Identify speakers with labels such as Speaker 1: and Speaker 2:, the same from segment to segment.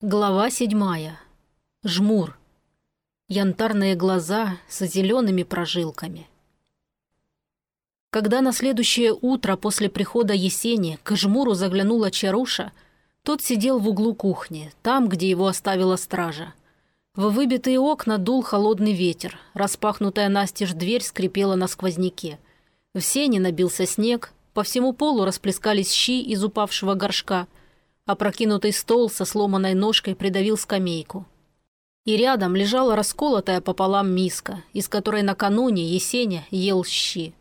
Speaker 1: Глава седьмая. Жмур. Янтарные глаза с зелеными прожилками. Когда на следующее утро после прихода Есени к Жмуру заглянула Чаруша, тот сидел в углу кухни, там, где его оставила стража. В выбитые окна дул холодный ветер, распахнутая настежь дверь скрипела на сквозняке. В сене набился снег, по всему полу расплескались щи из упавшего горшка – Опрокинутый стол со сломанной ножкой придавил скамейку. И рядом лежала расколотая пополам миска, из которой накануне Есеня ел щи.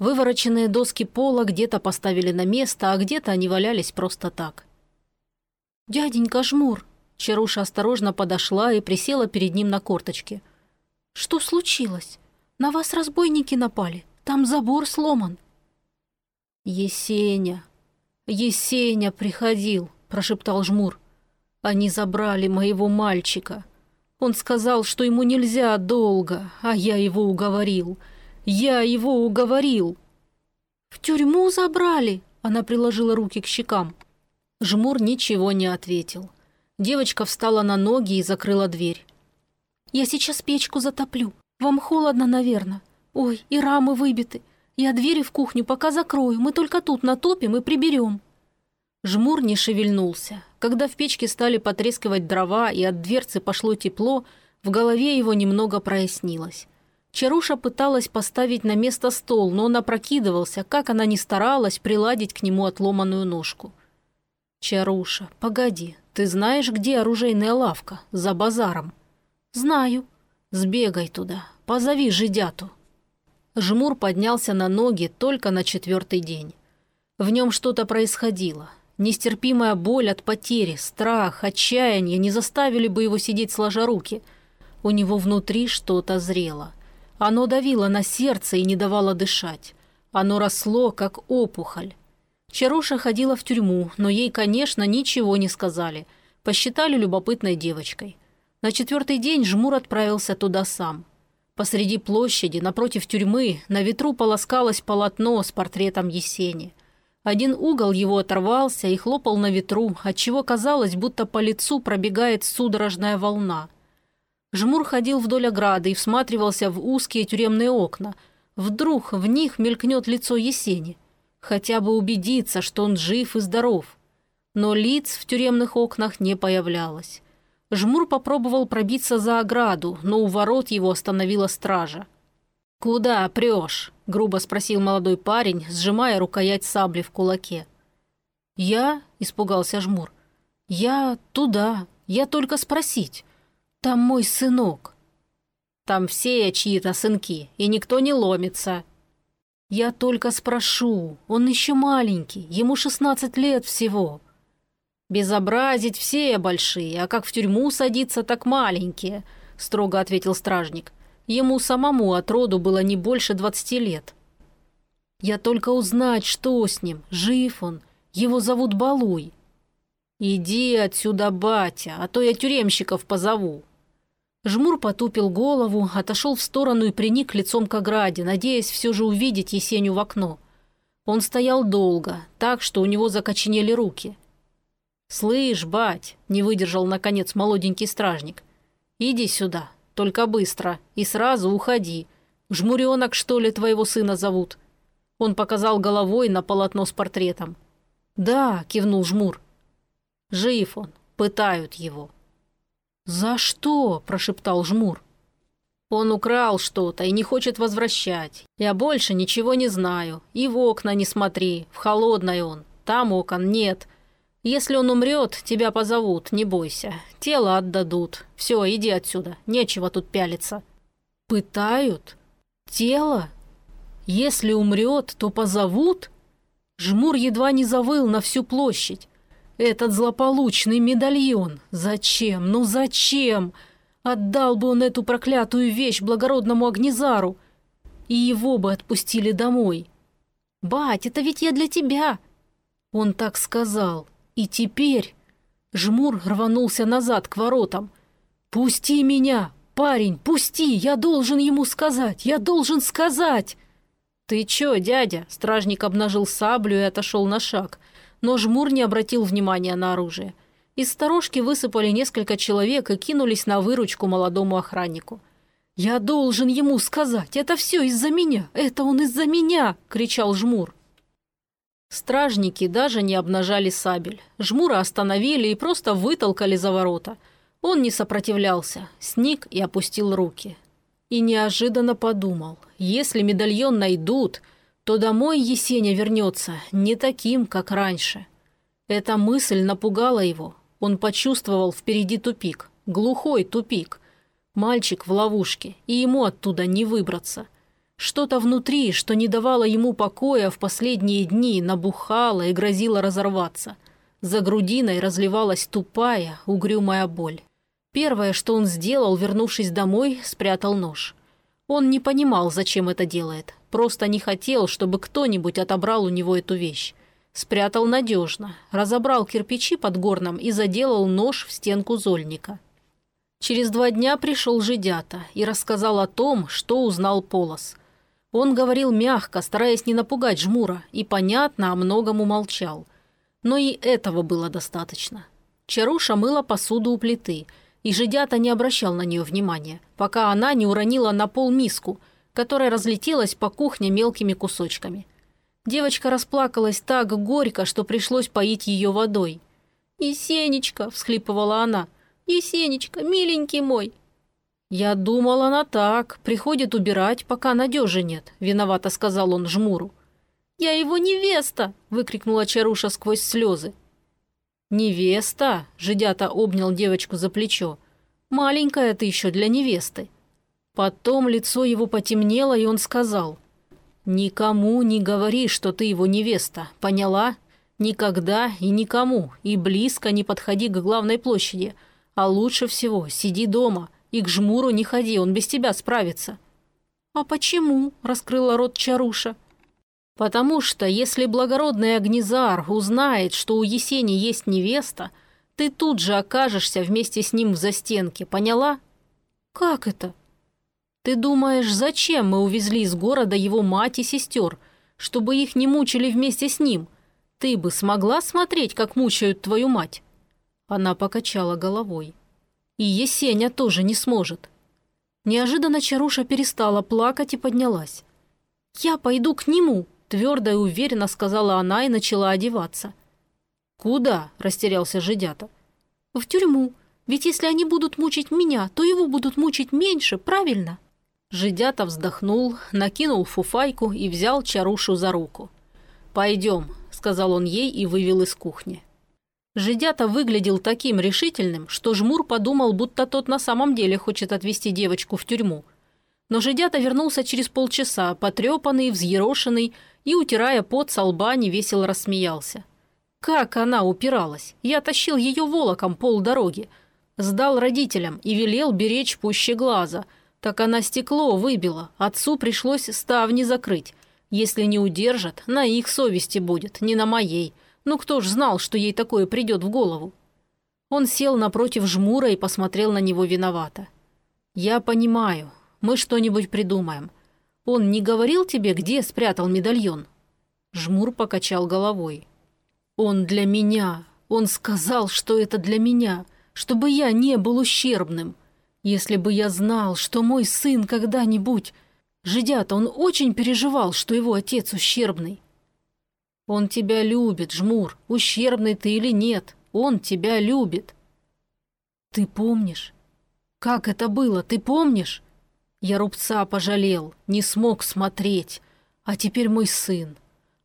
Speaker 1: Вывороченные доски пола где-то поставили на место, а где-то они валялись просто так. «Дяденька Жмур!» Чаруша осторожно подошла и присела перед ним на корточки. «Что случилось? На вас разбойники напали. Там забор сломан». «Есеня!» «Есеня приходил», – прошептал Жмур. «Они забрали моего мальчика. Он сказал, что ему нельзя долго, а я его уговорил. Я его уговорил». «В тюрьму забрали?» – она приложила руки к щекам. Жмур ничего не ответил. Девочка встала на ноги и закрыла дверь. «Я сейчас печку затоплю. Вам холодно, наверное. Ой, и рамы выбиты. Я двери в кухню пока закрою, мы только тут натопим и приберем». Жмур не шевельнулся. Когда в печке стали потрескивать дрова и от дверцы пошло тепло, в голове его немного прояснилось. Чаруша пыталась поставить на место стол, но он опрокидывался, как она ни старалась приладить к нему отломанную ножку. «Чаруша, погоди, ты знаешь, где оружейная лавка? За базаром?» «Знаю». «Сбегай туда, позови жидяту». Жмур поднялся на ноги только на четвертый день. В нем что-то происходило. Нестерпимая боль от потери, страх, отчаяние не заставили бы его сидеть сложа руки. У него внутри что-то зрело. Оно давило на сердце и не давало дышать. Оно росло, как опухоль. Чаруша ходила в тюрьму, но ей, конечно, ничего не сказали. Посчитали любопытной девочкой. На четвертый день Жмур отправился туда сам. Посреди площади, напротив тюрьмы, на ветру полоскалось полотно с портретом Есени. Один угол его оторвался и хлопал на ветру, отчего казалось, будто по лицу пробегает судорожная волна. Жмур ходил вдоль ограды и всматривался в узкие тюремные окна. Вдруг в них мелькнет лицо Есени. Хотя бы убедиться, что он жив и здоров. Но лиц в тюремных окнах не появлялось. Жмур попробовал пробиться за ограду, но у ворот его остановила стража. «Куда прешь?» – грубо спросил молодой парень, сжимая рукоять сабли в кулаке. «Я?» – испугался Жмур. «Я туда. Я только спросить. Там мой сынок». «Там все чьи-то сынки, и никто не ломится». «Я только спрошу. Он еще маленький, ему шестнадцать лет всего». «Безобразить все большие, а как в тюрьму садиться, так маленькие», – строго ответил стражник. Ему самому от роду было не больше двадцати лет. «Я только узнать, что с ним, жив он. Его зовут Балуй». «Иди отсюда, батя, а то я тюремщиков позову». Жмур потупил голову, отошел в сторону и приник лицом к ограде, надеясь все же увидеть Есеню в окно. Он стоял долго, так, что у него закоченели руки – «Слышь, бать!» – не выдержал, наконец, молоденький стражник. «Иди сюда, только быстро, и сразу уходи. Жмуренок, что ли, твоего сына зовут?» Он показал головой на полотно с портретом. «Да», – кивнул Жмур. «Жив он, пытают его». «За что?» – прошептал Жмур. «Он украл что-то и не хочет возвращать. Я больше ничего не знаю. И в окна не смотри, в холодной он. Там окон нет. Если он умрет, тебя позовут, не бойся. Тело отдадут. Все, иди отсюда, нечего тут пялиться». «Пытают? Тело? Если умрет, то позовут?» Жмур едва не завыл на всю площадь. «Этот злополучный медальон! Зачем? Ну зачем? Отдал бы он эту проклятую вещь благородному Агнезару, и его бы отпустили домой. «Бать, это ведь я для тебя!» Он так сказал, и теперь... Жмур рванулся назад к воротам. «Пусти меня! Парень, пусти! Я должен ему сказать! Я должен сказать!» «Ты чё, дядя?» Стражник обнажил саблю и отошел на шаг. Но Жмур не обратил внимания на оружие. Из сторожки высыпали несколько человек и кинулись на выручку молодому охраннику. «Я должен ему сказать, это все из-за меня, это он из-за меня!» – кричал Жмур. Стражники даже не обнажали сабель. Жмура остановили и просто вытолкали за ворота. Он не сопротивлялся, сник и опустил руки. И неожиданно подумал, если медальон найдут, то домой Есеня вернется не таким, как раньше. Эта мысль напугала его. Он почувствовал впереди тупик, глухой тупик. Мальчик в ловушке, и ему оттуда не выбраться. Что-то внутри, что не давало ему покоя в последние дни, набухало и грозило разорваться. За грудиной разливалась тупая, угрюмая боль. Первое, что он сделал, вернувшись домой, спрятал нож. Он не понимал, зачем это делает. Просто не хотел, чтобы кто-нибудь отобрал у него эту вещь. Спрятал надежно, разобрал кирпичи под горном и заделал нож в стенку зольника. Через два дня пришел Жидята и рассказал о том, что узнал Полос – он говорил мягко, стараясь не напугать жмура, и, понятно, о многом умолчал. Но и этого было достаточно. Чаруша мыла посуду у плиты, и жидята не обращал на нее внимания, пока она не уронила на пол миску, которая разлетелась по кухне мелкими кусочками. Девочка расплакалась так горько, что пришлось поить ее водой. «Есенечка!» – всхлипывала она. «Есенечка, миленький мой, «Я думал, она так, приходит убирать, пока надежи нет», – виновато сказал он жмуру. «Я его невеста!» – выкрикнула Чаруша сквозь слезы. «Невеста?» – жидята обнял девочку за плечо. «Маленькая ты еще для невесты». Потом лицо его потемнело, и он сказал. «Никому не говори, что ты его невеста, поняла? Никогда и никому, и близко не подходи к главной площади, а лучше всего сиди дома» И к жмуру не ходи, он без тебя справится». «А почему?» – раскрыла рот Чаруша. «Потому что, если благородный Агнезар узнает, что у Есени есть невеста, ты тут же окажешься вместе с ним в застенке, поняла?» «Как это?» «Ты думаешь, зачем мы увезли из города его мать и сестер? Чтобы их не мучили вместе с ним? Ты бы смогла смотреть, как мучают твою мать?» Она покачала головой. И Есеня тоже не сможет. Неожиданно Чаруша перестала плакать и поднялась. «Я пойду к нему», – твердо и уверенно сказала она и начала одеваться. «Куда?» – растерялся жидята. «В тюрьму. Ведь если они будут мучить меня, то его будут мучить меньше, правильно?» Жидята вздохнул, накинул фуфайку и взял Чарушу за руку. «Пойдем», – сказал он ей и вывел из кухни. Жидята выглядел таким решительным, что Жмур подумал, будто тот на самом деле хочет отвезти девочку в тюрьму. Но Жидята вернулся через полчаса, потрепанный, взъерошенный, и, утирая пот со лба, невесело рассмеялся. Как она упиралась! Я тащил ее волоком полдороги. Сдал родителям и велел беречь пуще глаза. Так она стекло выбила, отцу пришлось ставни закрыть. Если не удержат, на их совести будет, не на моей – ну кто ж знал, что ей такое придет в голову? Он сел напротив жмура и посмотрел на него виновато. «Я понимаю. Мы что-нибудь придумаем. Он не говорил тебе, где спрятал медальон?» Жмур покачал головой. «Он для меня. Он сказал, что это для меня, чтобы я не был ущербным. Если бы я знал, что мой сын когда-нибудь... Жидят, он очень переживал, что его отец ущербный. Он тебя любит, Жмур, ущербный ты или нет. Он тебя любит. Ты помнишь? Как это было, ты помнишь? Я рубца пожалел, не смог смотреть. А теперь мой сын.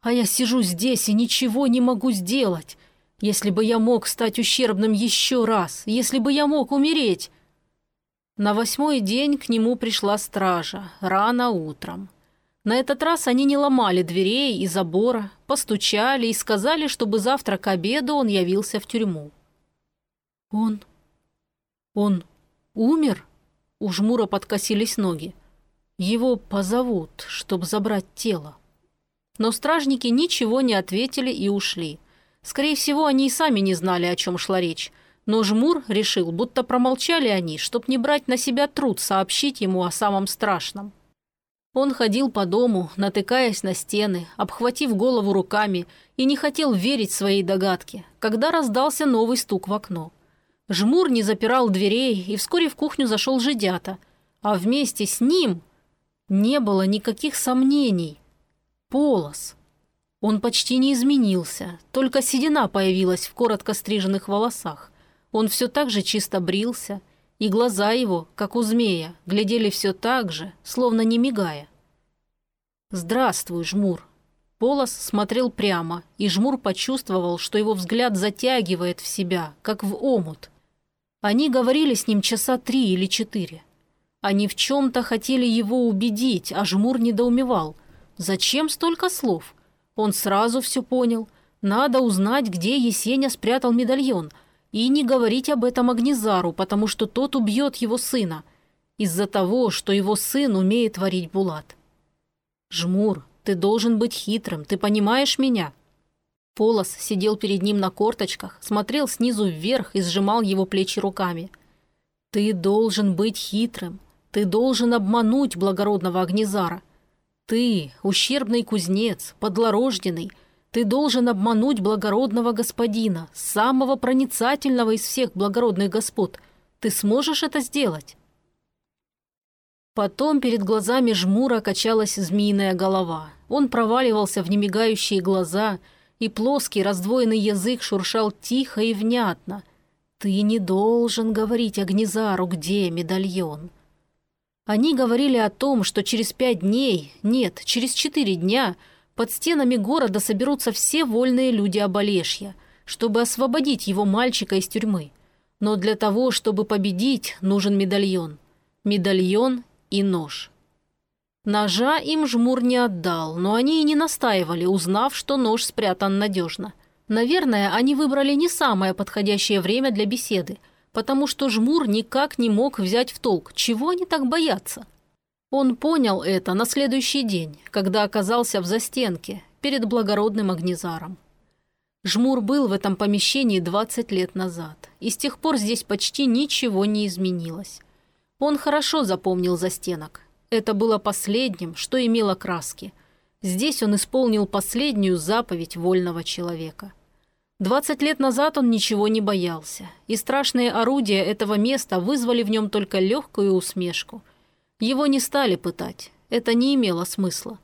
Speaker 1: А я сижу здесь и ничего не могу сделать. Если бы я мог стать ущербным еще раз, если бы я мог умереть. На восьмой день к нему пришла стража, рано утром. На этот раз они не ломали дверей и забора, постучали и сказали, чтобы завтра к обеду он явился в тюрьму. «Он... он умер?» У жмура подкосились ноги. «Его позовут, чтобы забрать тело». Но стражники ничего не ответили и ушли. Скорее всего, они и сами не знали, о чем шла речь. Но Жмур решил, будто промолчали они, чтоб не брать на себя труд сообщить ему о самом страшном. Он ходил по дому, натыкаясь на стены, обхватив голову руками и не хотел верить своей догадке, когда раздался новый стук в окно. Жмур не запирал дверей, и вскоре в кухню зашел жидята, а вместе с ним не было никаких сомнений. Полос. Он почти не изменился, только седина появилась в коротко стриженных волосах. Он все так же чисто брился – и глаза его, как у змея, глядели все так же, словно не мигая. «Здравствуй, Жмур!» Полос смотрел прямо, и Жмур почувствовал, что его взгляд затягивает в себя, как в омут. Они говорили с ним часа три или четыре. Они в чем-то хотели его убедить, а Жмур недоумевал. Зачем столько слов? Он сразу все понял. Надо узнать, где Есеня спрятал медальон – и не говорить об этом Агнезару, потому что тот убьет его сына. Из-за того, что его сын умеет варить булат. «Жмур, ты должен быть хитрым, ты понимаешь меня?» Полос сидел перед ним на корточках, смотрел снизу вверх и сжимал его плечи руками. «Ты должен быть хитрым. Ты должен обмануть благородного Агнезара. Ты, ущербный кузнец, подлорожденный, ты должен обмануть благородного господина, самого проницательного из всех благородных господ. Ты сможешь это сделать?» Потом перед глазами жмура качалась змеиная голова. Он проваливался в немигающие глаза, и плоский раздвоенный язык шуршал тихо и внятно. «Ты не должен говорить Агнезару, где медальон». Они говорили о том, что через пять дней, нет, через четыре дня – под стенами города соберутся все вольные люди Оболешья, чтобы освободить его мальчика из тюрьмы. Но для того, чтобы победить, нужен медальон. Медальон и нож. Ножа им жмур не отдал, но они и не настаивали, узнав, что нож спрятан надежно. Наверное, они выбрали не самое подходящее время для беседы, потому что жмур никак не мог взять в толк, чего они так боятся. Он понял это на следующий день, когда оказался в застенке перед благородным Агнезаром. Жмур был в этом помещении 20 лет назад, и с тех пор здесь почти ничего не изменилось. Он хорошо запомнил застенок. Это было последним, что имело краски. Здесь он исполнил последнюю заповедь вольного человека. 20 лет назад он ничего не боялся, и страшные орудия этого места вызвали в нем только легкую усмешку – его не стали пытать. Это не имело смысла.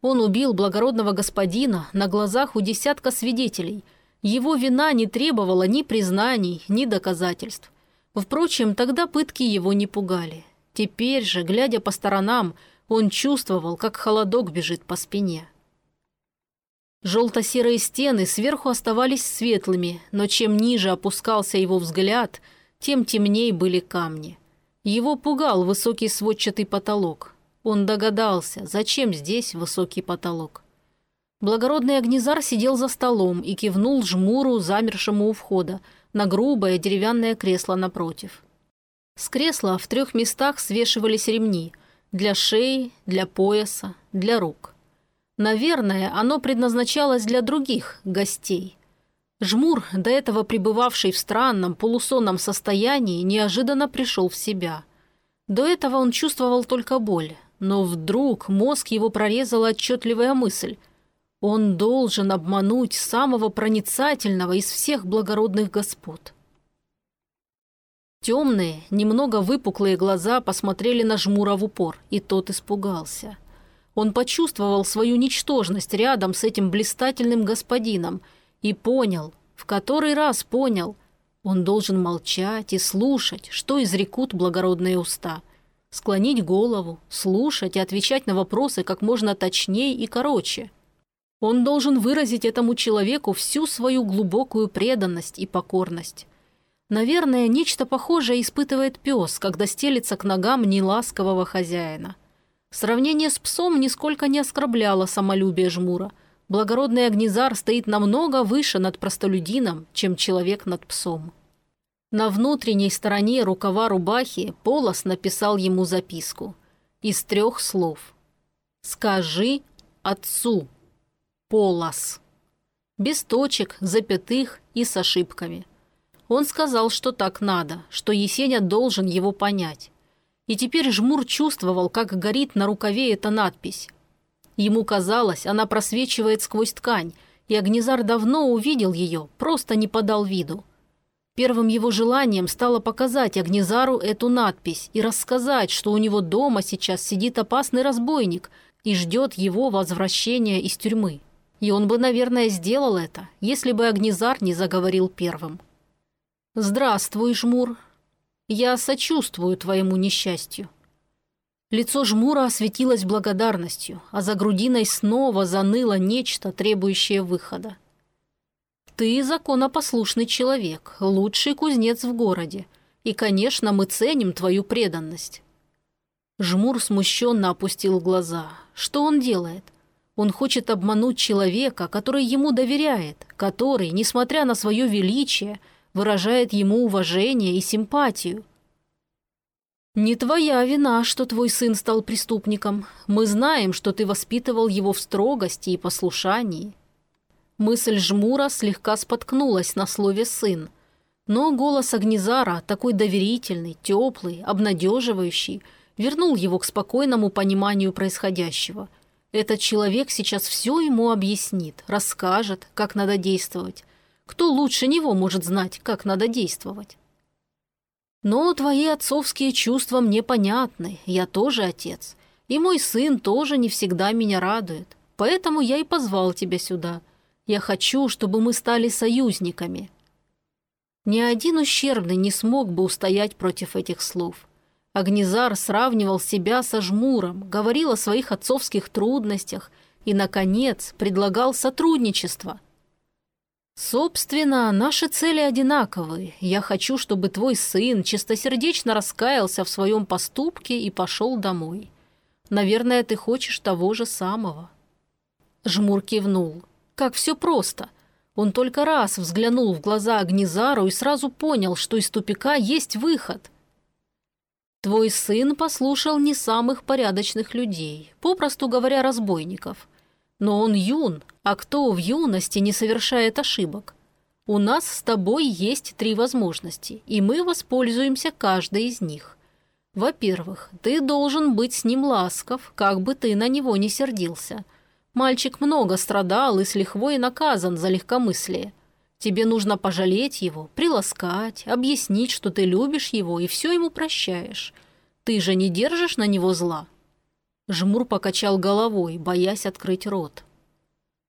Speaker 1: Он убил благородного господина на глазах у десятка свидетелей. Его вина не требовала ни признаний, ни доказательств. Впрочем, тогда пытки его не пугали. Теперь же, глядя по сторонам, он чувствовал, как холодок бежит по спине. Желто-серые стены сверху оставались светлыми, но чем ниже опускался его взгляд, тем темнее были камни. Его пугал высокий сводчатый потолок. Он догадался, зачем здесь высокий потолок. Благородный Агнезар сидел за столом и кивнул жмуру, замершему у входа, на грубое деревянное кресло напротив. С кресла в трех местах свешивались ремни – для шеи, для пояса, для рук. Наверное, оно предназначалось для других гостей. Жмур, до этого пребывавший в странном полусонном состоянии, неожиданно пришел в себя. До этого он чувствовал только боль, но вдруг мозг его прорезала отчетливая мысль. Он должен обмануть самого проницательного из всех благородных господ. Темные, немного выпуклые глаза посмотрели на Жмура в упор, и тот испугался. Он почувствовал свою ничтожность рядом с этим блистательным господином – и понял, в который раз понял, он должен молчать и слушать, что изрекут благородные уста. Склонить голову, слушать и отвечать на вопросы как можно точнее и короче. Он должен выразить этому человеку всю свою глубокую преданность и покорность. Наверное, нечто похожее испытывает пес, когда стелится к ногам неласкового хозяина. Сравнение с псом нисколько не оскорбляло самолюбие жмура – Благородный Агнезар стоит намного выше над простолюдином, чем человек над псом. На внутренней стороне рукава рубахи Полос написал ему записку. Из трех слов. «Скажи отцу. Полос». Без точек, запятых и с ошибками. Он сказал, что так надо, что Есеня должен его понять. И теперь Жмур чувствовал, как горит на рукаве эта надпись. Ему казалось, она просвечивает сквозь ткань, и Агнезар давно увидел ее, просто не подал виду. Первым его желанием стало показать Агнезару эту надпись и рассказать, что у него дома сейчас сидит опасный разбойник и ждет его возвращения из тюрьмы. И он бы, наверное, сделал это, если бы Агнезар не заговорил первым. «Здравствуй, Жмур. Я сочувствую твоему несчастью». Лицо Жмура осветилось благодарностью, а за грудиной снова заныло нечто, требующее выхода. Ты законопослушный человек, лучший кузнец в городе. И, конечно, мы ценим твою преданность». Жмур смущенно опустил глаза. Что он делает? Он хочет обмануть человека, который ему доверяет, который, несмотря на свое величие, выражает ему уважение и симпатию. «Не твоя вина, что твой сын стал преступником. Мы знаем, что ты воспитывал его в строгости и послушании. Мысль Жмура слегка споткнулась на слове «сын». Но голос Агнизара, такой доверительный, теплый, обнадеживающий, вернул его к спокойному пониманию происходящего. Этот человек сейчас все ему объяснит, расскажет, как надо действовать. Кто лучше него может знать, как надо действовать? Но твои отцовские чувства мне понятны, я тоже отец. И мой сын тоже не всегда меня радует. Поэтому я и позвал тебя сюда. Я хочу, чтобы мы стали союзниками». Ни один ущербный не смог бы устоять против этих слов. Агнизар сравнивал себя со жмуром, говорил о своих отцовских трудностях и, наконец, предлагал сотрудничество. «Собственно, наши цели одинаковые. Я хочу, чтобы твой сын чистосердечно раскаялся в своем поступке и пошел домой. Наверное, ты хочешь того же самого». Жмур кивнул. Как все просто. Он только раз взглянул в глаза Агнизару и сразу понял, что из тупика есть выход. Твой сын послушал не самых порядочных людей, попросту говоря, разбойников. Но он юн, а кто в юности не совершает ошибок? У нас с тобой есть три возможности, и мы воспользуемся каждой из них. Во-первых, ты должен быть с ним ласков, как бы ты на него не сердился – Мальчик много страдал и с лихвой наказан за легкомыслие. Тебе нужно пожалеть его, приласкать, объяснить, что ты любишь его и все ему прощаешь. Ты же не держишь на него зла?» Жмур покачал головой, боясь открыть рот.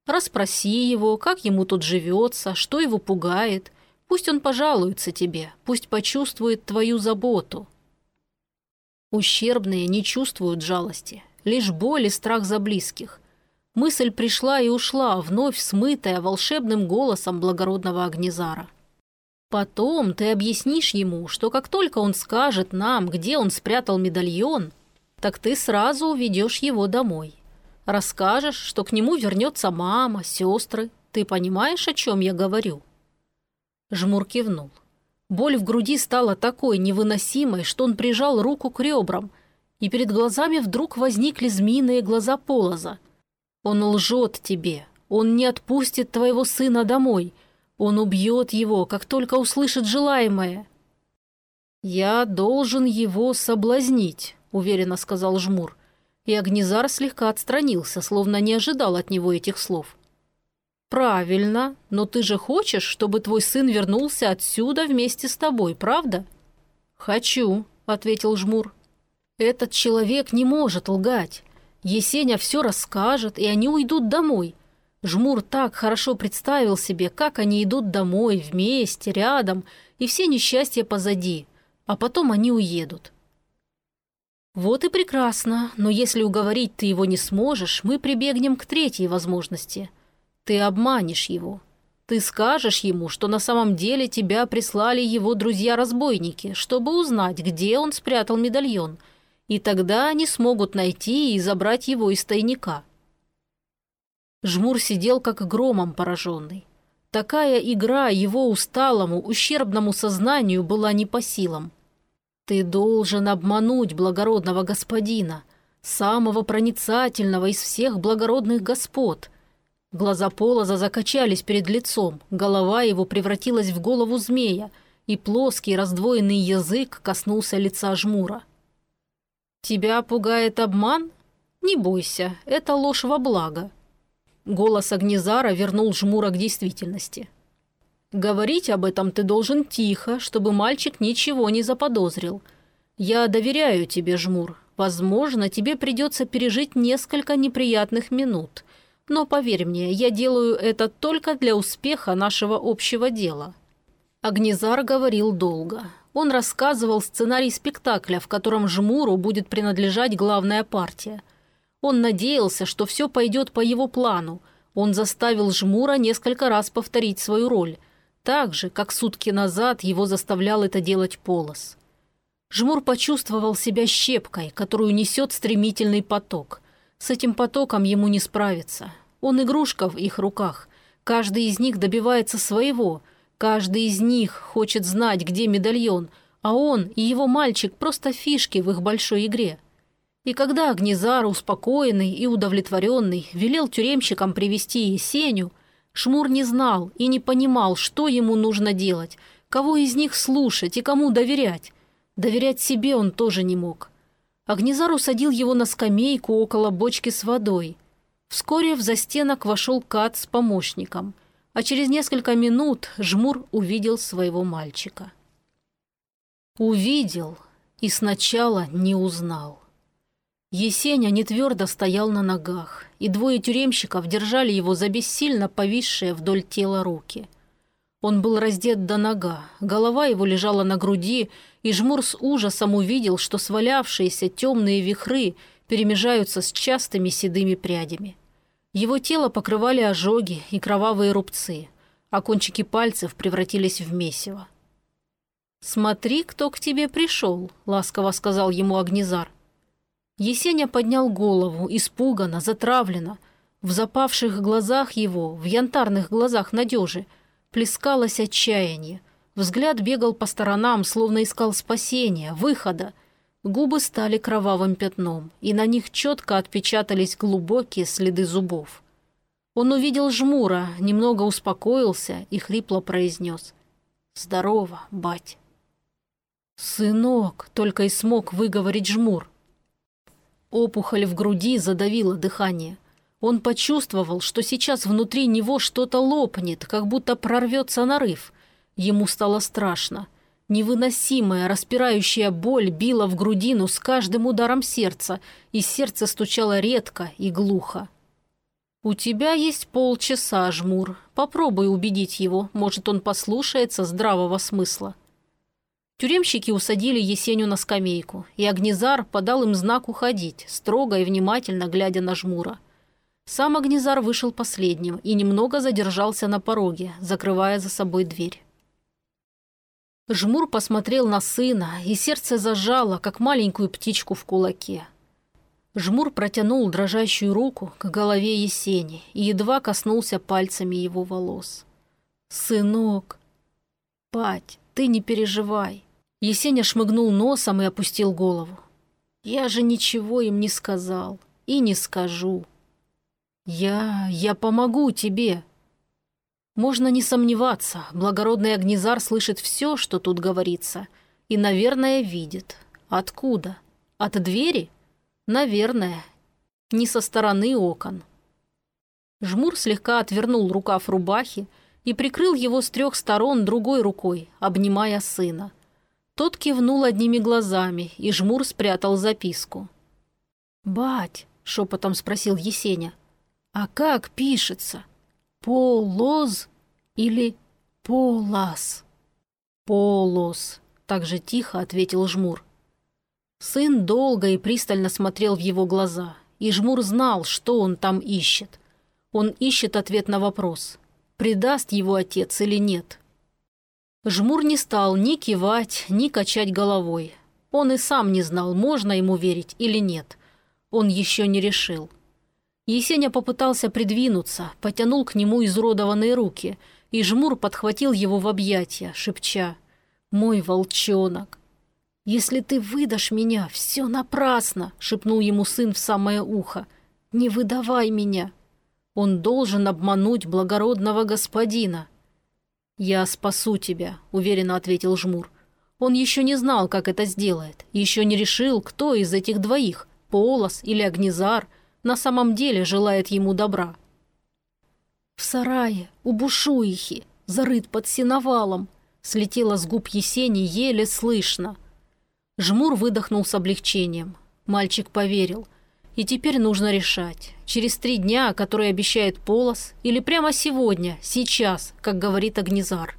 Speaker 1: «Расспроси его, как ему тут живется, что его пугает. Пусть он пожалуется тебе, пусть почувствует твою заботу». Ущербные не чувствуют жалости, лишь боль и страх за близких. Мысль пришла и ушла, вновь смытая волшебным голосом благородного Агнезара. Потом ты объяснишь ему, что как только он скажет нам, где он спрятал медальон, так ты сразу уведешь его домой. Расскажешь, что к нему вернется мама, сестры. Ты понимаешь, о чем я говорю?» Жмур кивнул. Боль в груди стала такой невыносимой, что он прижал руку к ребрам, и перед глазами вдруг возникли змеиные глаза Полоза – он лжет тебе. Он не отпустит твоего сына домой. Он убьет его, как только услышит желаемое». «Я должен его соблазнить», — уверенно сказал Жмур. И Агнизар слегка отстранился, словно не ожидал от него этих слов. «Правильно, но ты же хочешь, чтобы твой сын вернулся отсюда вместе с тобой, правда?» «Хочу», — ответил Жмур. «Этот человек не может лгать. Есеня все расскажет, и они уйдут домой. Жмур так хорошо представил себе, как они идут домой, вместе, рядом, и все несчастья позади, а потом они уедут. Вот и прекрасно, но если уговорить ты его не сможешь, мы прибегнем к третьей возможности. Ты обманешь его. Ты скажешь ему, что на самом деле тебя прислали его друзья-разбойники, чтобы узнать, где он спрятал медальон – и тогда они смогут найти и забрать его из тайника. Жмур сидел как громом пораженный. Такая игра его усталому, ущербному сознанию была не по силам. Ты должен обмануть благородного господина, самого проницательного из всех благородных господ. Глаза Полоза закачались перед лицом, голова его превратилась в голову змея, и плоский раздвоенный язык коснулся лица жмура. «Тебя пугает обман? Не бойся, это ложь во благо». Голос Агнезара вернул Жмура к действительности. «Говорить об этом ты должен тихо, чтобы мальчик ничего не заподозрил. Я доверяю тебе, Жмур. Возможно, тебе придется пережить несколько неприятных минут. Но поверь мне, я делаю это только для успеха нашего общего дела». Агнезар говорил долго. Он рассказывал сценарий спектакля, в котором Жмуру будет принадлежать главная партия. Он надеялся, что все пойдет по его плану. Он заставил Жмура несколько раз повторить свою роль, так же, как сутки назад его заставлял это делать Полос. Жмур почувствовал себя щепкой, которую несет стремительный поток. С этим потоком ему не справиться. Он игрушка в их руках. Каждый из них добивается своего. Каждый из них хочет знать, где медальон, а он и его мальчик просто фишки в их большой игре. И когда Агнезар, успокоенный и удовлетворенный, велел тюремщикам привести Есеню, Шмур не знал и не понимал, что ему нужно делать, кого из них слушать и кому доверять. Доверять себе он тоже не мог. Агнезар усадил его на скамейку около бочки с водой. Вскоре в застенок вошел Кат с помощником, а через несколько минут Жмур увидел своего мальчика. Увидел и сначала не узнал. Есеня не твердо стоял на ногах, и двое тюремщиков держали его за бессильно повисшие вдоль тела руки. Он был раздет до нога, голова его лежала на груди, и Жмур с ужасом увидел, что свалявшиеся темные вихры перемежаются с частыми седыми прядями. Его тело покрывали ожоги и кровавые рубцы, а кончики пальцев превратились в месиво. «Смотри, кто к тебе пришел», — ласково сказал ему Агнезар. Есеня поднял голову, испуганно, затравленно. В запавших глазах его, в янтарных глазах надежи, плескалось отчаяние. Взгляд бегал по сторонам, словно искал спасения, выхода. Губы стали кровавым пятном, и на них четко отпечатались глубокие следы зубов. Он увидел жмура, немного успокоился и хрипло произнес «Здорово, бать». «Сынок!» — только и смог выговорить жмур. Опухоль в груди задавила дыхание. Он почувствовал, что сейчас внутри него что-то лопнет, как будто прорвется нарыв. Ему стало страшно. Невыносимая, распирающая боль била в грудину с каждым ударом сердца, и сердце стучало редко и глухо. «У тебя есть полчаса, Жмур. Попробуй убедить его, может, он послушается здравого смысла». Тюремщики усадили Есеню на скамейку, и Агнезар подал им знак уходить, строго и внимательно глядя на Жмура. Сам Агнезар вышел последним и немного задержался на пороге, закрывая за собой дверь. Жмур посмотрел на сына, и сердце зажало, как маленькую птичку в кулаке. Жмур протянул дрожащую руку к голове Есени и едва коснулся пальцами его волос. «Сынок! Пать, ты не переживай!» Есеня шмыгнул носом и опустил голову. «Я же ничего им не сказал и не скажу. Я... я помогу тебе!» Можно не сомневаться, благородный Агнезар слышит все, что тут говорится, и, наверное, видит. Откуда? От двери? Наверное. Не со стороны окон. Жмур слегка отвернул рукав рубахи и прикрыл его с трех сторон другой рукой, обнимая сына. Тот кивнул одними глазами, и Жмур спрятал записку. «Бать!» — шепотом спросил Есеня. «А как пишется? Полоз или полас?» «Полос», — так же тихо ответил Жмур. Сын долго и пристально смотрел в его глаза, и Жмур знал, что он там ищет. Он ищет ответ на вопрос, предаст его отец или нет. Жмур не стал ни кивать, ни качать головой. Он и сам не знал, можно ему верить или нет. Он еще не решил. Есеня попытался придвинуться, потянул к нему изуродованные руки, и Жмур подхватил его в объятия, шепча «Мой волчонок, «Если ты выдашь меня, все напрасно!» — шепнул ему сын в самое ухо. «Не выдавай меня!» Он должен обмануть благородного господина. «Я спасу тебя», — уверенно ответил Жмур. Он еще не знал, как это сделает, еще не решил, кто из этих двоих, Полос или Агнизар, на самом деле желает ему добра. «В сарае, у Бушуихи, зарыт под сеновалом», слетела с губ Есени еле слышно. Жмур выдохнул с облегчением. Мальчик поверил. И теперь нужно решать, через три дня, которые обещает Полос, или прямо сегодня, сейчас, как говорит Агнизар.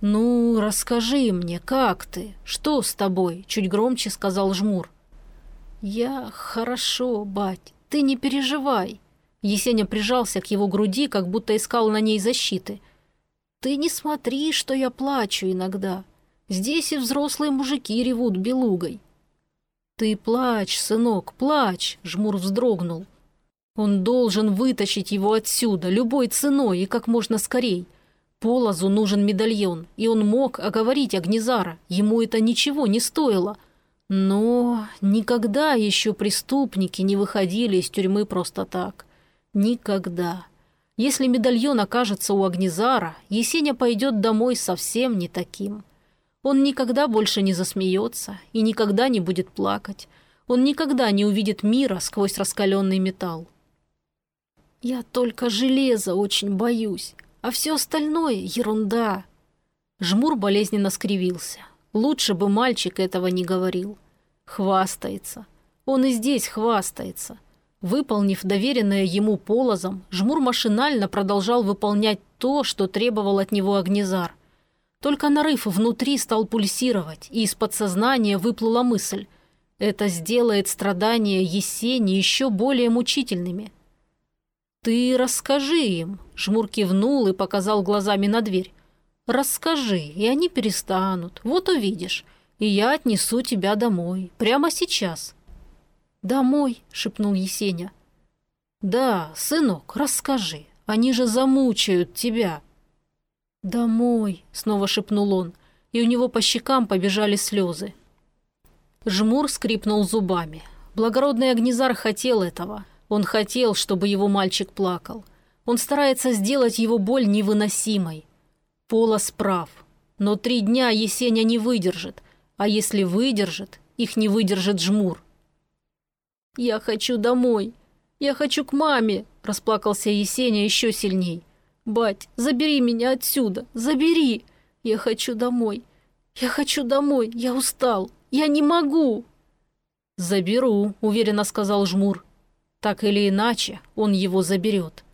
Speaker 1: «Ну, расскажи мне, как ты? Что с тобой?» – чуть громче сказал Жмур. «Я хорошо, бать, ты не переживай». Есеня прижался к его груди, как будто искал на ней защиты. «Ты не смотри, что я плачу иногда. Здесь и взрослые мужики ревут белугой». «Ты плачь, сынок, плачь!» – Жмур вздрогнул. Он должен вытащить его отсюда, любой ценой и как можно скорей. Полозу нужен медальон, и он мог оговорить Агнезара, ему это ничего не стоило. Но никогда еще преступники не выходили из тюрьмы просто так. Никогда. Если медальон окажется у Агнезара, Есеня пойдет домой совсем не таким. Он никогда больше не засмеется и никогда не будет плакать. Он никогда не увидит мира сквозь раскаленный металл. «Я только железа очень боюсь», а все остальное – ерунда. Жмур болезненно скривился. Лучше бы мальчик этого не говорил. Хвастается. Он и здесь хвастается. Выполнив доверенное ему полозом, Жмур машинально продолжал выполнять то, что требовал от него Агнезар. Только нарыв внутри стал пульсировать, и из подсознания выплыла мысль. Это сделает страдания Есени еще более мучительными – «Ты расскажи им», – Жмур кивнул и показал глазами на дверь. «Расскажи, и они перестанут. Вот увидишь. И я отнесу тебя домой. Прямо сейчас». «Домой», – шепнул Есеня. «Да, сынок, расскажи. Они же замучают тебя». «Домой», – снова шепнул он, и у него по щекам побежали слезы. Жмур скрипнул зубами. Благородный Агнезар хотел этого. Он хотел, чтобы его мальчик плакал. Он старается сделать его боль невыносимой. Полос прав. Но три дня Есеня не выдержит. А если выдержит, их не выдержит жмур. «Я хочу домой. Я хочу к маме», – расплакался Есеня еще сильней. «Бать, забери меня отсюда. Забери. Я хочу домой. Я хочу домой. Я устал. Я не могу». «Заберу», – уверенно сказал Жмур. Так или иначе, он его заберет.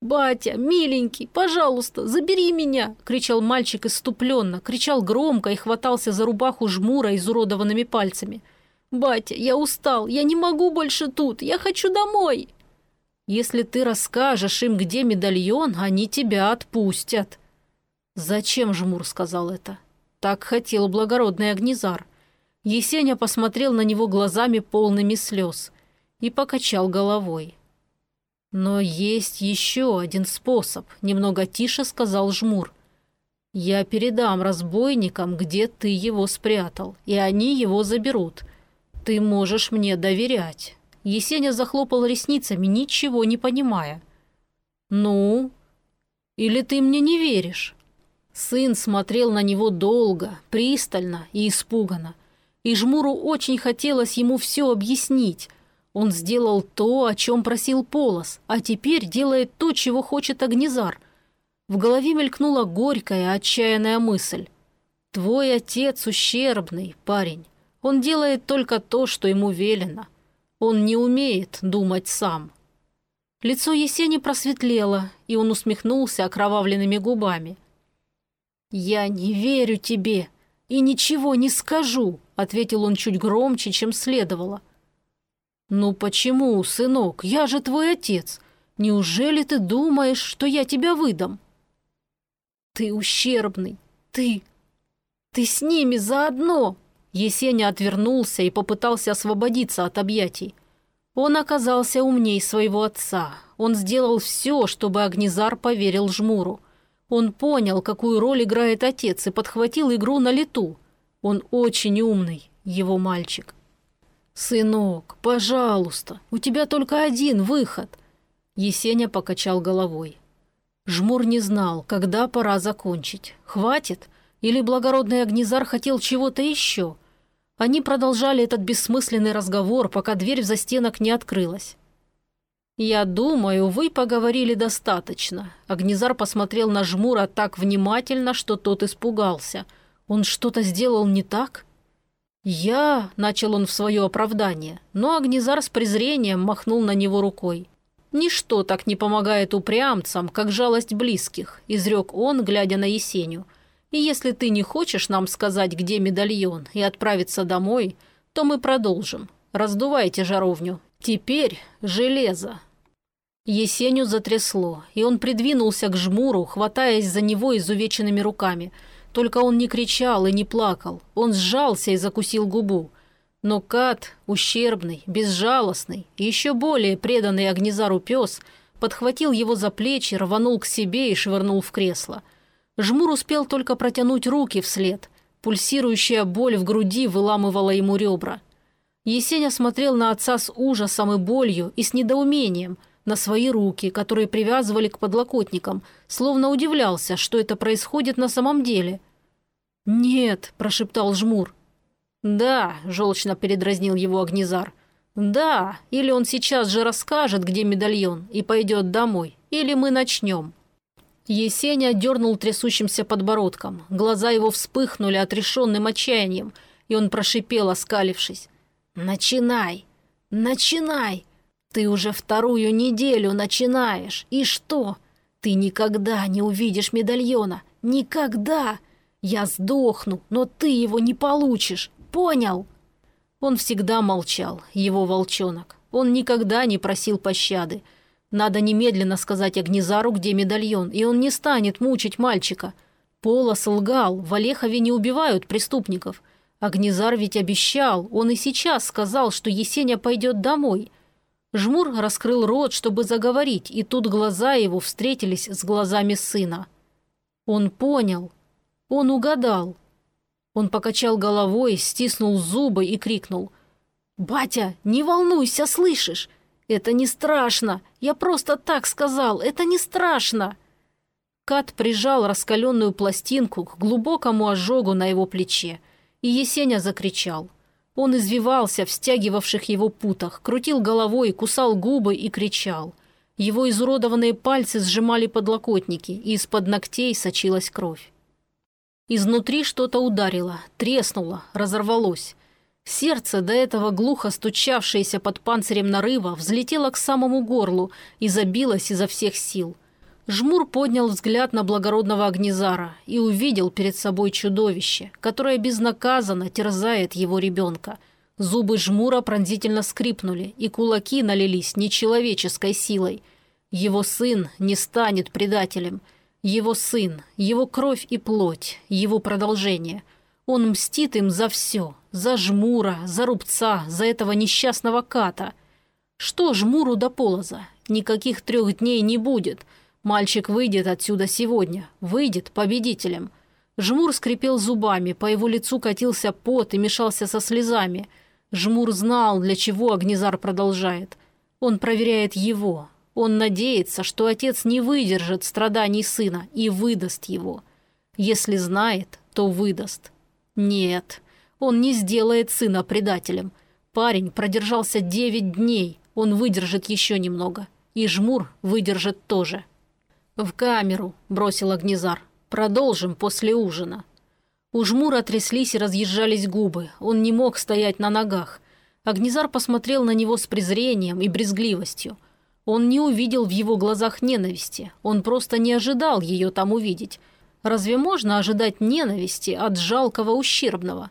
Speaker 1: «Батя, миленький, пожалуйста, забери меня!» – кричал мальчик иступленно, кричал громко и хватался за рубаху жмура изуродованными пальцами. «Батя, я устал, я не могу больше тут, я хочу домой!» «Если ты расскажешь им, где медальон, они тебя отпустят». «Зачем жмур?» – сказал это. Так хотел благородный Агнизар. Есеня посмотрел на него глазами полными слез – и покачал головой. «Но есть еще один способ», – немного тише сказал Жмур. «Я передам разбойникам, где ты его спрятал, и они его заберут. Ты можешь мне доверять». Есеня захлопал ресницами, ничего не понимая. «Ну? Или ты мне не веришь?» Сын смотрел на него долго, пристально и испуганно. И Жмуру очень хотелось ему все объяснить – он сделал то, о чем просил Полос, а теперь делает то, чего хочет Агнезар. В голове мелькнула горькая, отчаянная мысль. «Твой отец ущербный, парень. Он делает только то, что ему велено. Он не умеет думать сам». Лицо Есени просветлело, и он усмехнулся окровавленными губами. «Я не верю тебе и ничего не скажу», — ответил он чуть громче, чем следовало. «Ну почему, сынок? Я же твой отец. Неужели ты думаешь, что я тебя выдам?» «Ты ущербный. Ты... Ты с ними заодно!» Есеня отвернулся и попытался освободиться от объятий. Он оказался умней своего отца. Он сделал все, чтобы Агнезар поверил Жмуру. Он понял, какую роль играет отец, и подхватил игру на лету. Он очень умный, его мальчик. «Сынок, пожалуйста, у тебя только один выход!» Есеня покачал головой. Жмур не знал, когда пора закончить. Хватит? Или благородный Агнизар хотел чего-то еще? Они продолжали этот бессмысленный разговор, пока дверь в застенок не открылась. «Я думаю, вы поговорили достаточно». Агнизар посмотрел на Жмура так внимательно, что тот испугался. «Он что-то сделал не так?» «Я...» – начал он в свое оправдание, но Агнизар с презрением махнул на него рукой. «Ничто так не помогает упрямцам, как жалость близких», – изрек он, глядя на Есеню. «И если ты не хочешь нам сказать, где медальон, и отправиться домой, то мы продолжим. Раздувайте жаровню. Теперь железо». Есеню затрясло, и он придвинулся к жмуру, хватаясь за него изувеченными руками. Только он не кричал и не плакал, он сжался и закусил губу. Но Кат, ущербный, безжалостный еще более преданный Агнезару пес, подхватил его за плечи, рванул к себе и швырнул в кресло. Жмур успел только протянуть руки вслед. Пульсирующая боль в груди выламывала ему ребра. Есеня смотрел на отца с ужасом и болью и с недоумением, на свои руки, которые привязывали к подлокотникам, словно удивлялся, что это происходит на самом деле. «Нет», – прошептал Жмур, «Да», – желчно передразнил его Агнизар. «Да, или он сейчас же расскажет, где медальон, и пойдет домой, или мы начнем». Есеня дернул трясущимся подбородком. Глаза его вспыхнули отрешенным отчаянием, и он прошипел, оскалившись. «Начинай! Начинай! Ты уже вторую неделю начинаешь. И что? Ты никогда не увидишь медальона. Никогда! Я сдохну, но ты его не получишь. Понял?» Он всегда молчал, его волчонок. Он никогда не просил пощады. Надо немедленно сказать Агнезару, где медальон, и он не станет мучить мальчика. Полос лгал, в Олехове не убивают преступников. Агнезар ведь обещал, он и сейчас сказал, что Есеня пойдет домой. Жмур раскрыл рот, чтобы заговорить, и тут глаза его встретились с глазами сына. Он понял, он угадал. Он покачал головой, стиснул зубы и крикнул. «Батя, не волнуйся, слышишь? Это не страшно. Я просто так сказал, это не страшно». Кат прижал раскаленную пластинку к глубокому ожогу на его плече, и Есеня закричал. Он извивался в стягивавших его путах, крутил головой, кусал губы и кричал. Его изуродованные пальцы сжимали подлокотники, и из-под ногтей сочилась кровь. Изнутри что-то ударило, треснуло, разорвалось. Сердце, до этого глухо стучавшееся под панцирем нарыва, взлетело к самому горлу и забилось изо всех сил. Жмур поднял взгляд на благородного Агнезара и увидел перед собой чудовище, которое безнаказанно терзает его ребенка. Зубы Жмура пронзительно скрипнули, и кулаки налились нечеловеческой силой. Его сын не станет предателем – его сын, его кровь и плоть, его продолжение. Он мстит им за все. За жмура, за рубца, за этого несчастного ката. Что жмуру до полоза? Никаких трех дней не будет. Мальчик выйдет отсюда сегодня. Выйдет победителем. Жмур скрипел зубами, по его лицу катился пот и мешался со слезами. Жмур знал, для чего Агнезар продолжает. Он проверяет его, он надеется, что отец не выдержит страданий сына и выдаст его. Если знает, то выдаст. Нет, он не сделает сына предателем. Парень продержался девять дней, он выдержит еще немного. И Жмур выдержит тоже. «В камеру», – бросил Агнезар. «Продолжим после ужина». У Жмура тряслись и разъезжались губы. Он не мог стоять на ногах. Агнезар посмотрел на него с презрением и брезгливостью – он не увидел в его глазах ненависти. Он просто не ожидал ее там увидеть. Разве можно ожидать ненависти от жалкого ущербного?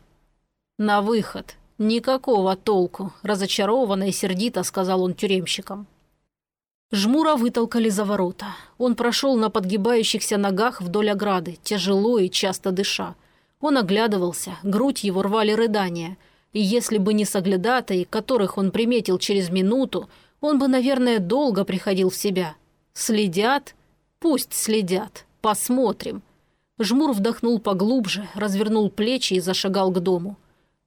Speaker 1: На выход. Никакого толку, разочарованно и сердито сказал он тюремщикам. Жмура вытолкали за ворота. Он прошел на подгибающихся ногах вдоль ограды, тяжело и часто дыша. Он оглядывался, грудь его рвали рыдания. И если бы не соглядатые, которых он приметил через минуту, он бы, наверное, долго приходил в себя. Следят? Пусть следят. Посмотрим. Жмур вдохнул поглубже, развернул плечи и зашагал к дому.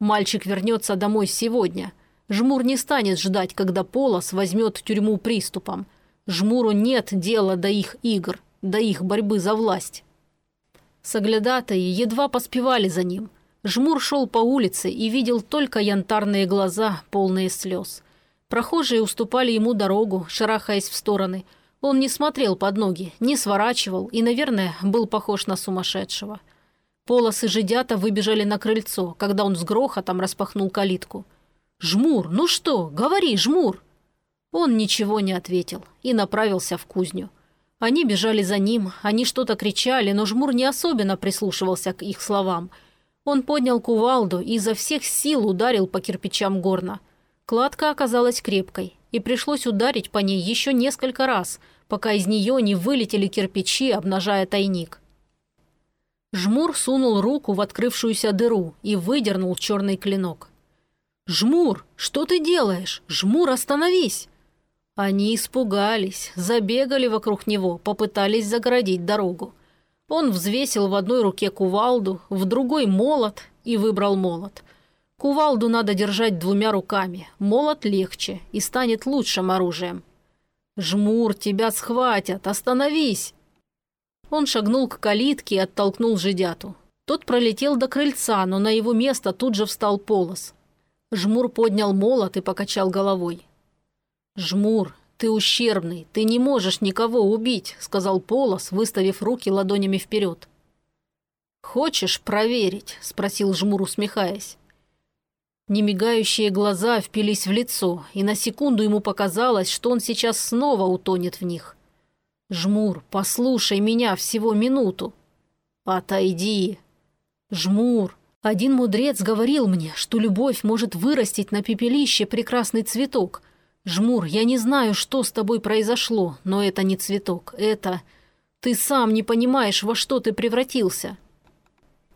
Speaker 1: Мальчик вернется домой сегодня. Жмур не станет ждать, когда Полос возьмет тюрьму приступом. Жмуру нет дела до их игр, до их борьбы за власть. Соглядатаи едва поспевали за ним. Жмур шел по улице и видел только янтарные глаза, полные слез. Прохожие уступали ему дорогу, шарахаясь в стороны. Он не смотрел под ноги, не сворачивал и, наверное, был похож на сумасшедшего. Полосы жидята выбежали на крыльцо, когда он с грохотом распахнул калитку. «Жмур, ну что? Говори, Жмур!» Он ничего не ответил и направился в кузню. Они бежали за ним, они что-то кричали, но Жмур не особенно прислушивался к их словам. Он поднял кувалду и изо всех сил ударил по кирпичам горна. Кладка оказалась крепкой, и пришлось ударить по ней еще несколько раз, пока из нее не вылетели кирпичи, обнажая тайник. Жмур сунул руку в открывшуюся дыру и выдернул черный клинок. «Жмур, что ты делаешь? Жмур, остановись!» Они испугались, забегали вокруг него, попытались загородить дорогу. Он взвесил в одной руке кувалду, в другой молот и выбрал молот. Кувалду надо держать двумя руками, молот легче и станет лучшим оружием. «Жмур, тебя схватят, остановись!» Он шагнул к калитке и оттолкнул жидяту. Тот пролетел до крыльца, но на его место тут же встал полос. Жмур поднял молот и покачал головой. «Жмур, ты ущербный, ты не можешь никого убить», сказал Полос, выставив руки ладонями вперед. «Хочешь проверить?» – спросил Жмур, усмехаясь. Немигающие глаза впились в лицо, и на секунду ему показалось, что он сейчас снова утонет в них. «Жмур, послушай меня всего минуту». «Отойди». «Жмур, один мудрец говорил мне, что любовь может вырастить на пепелище прекрасный цветок – «Жмур, я не знаю, что с тобой произошло, но это не цветок, это... Ты сам не понимаешь, во что ты превратился».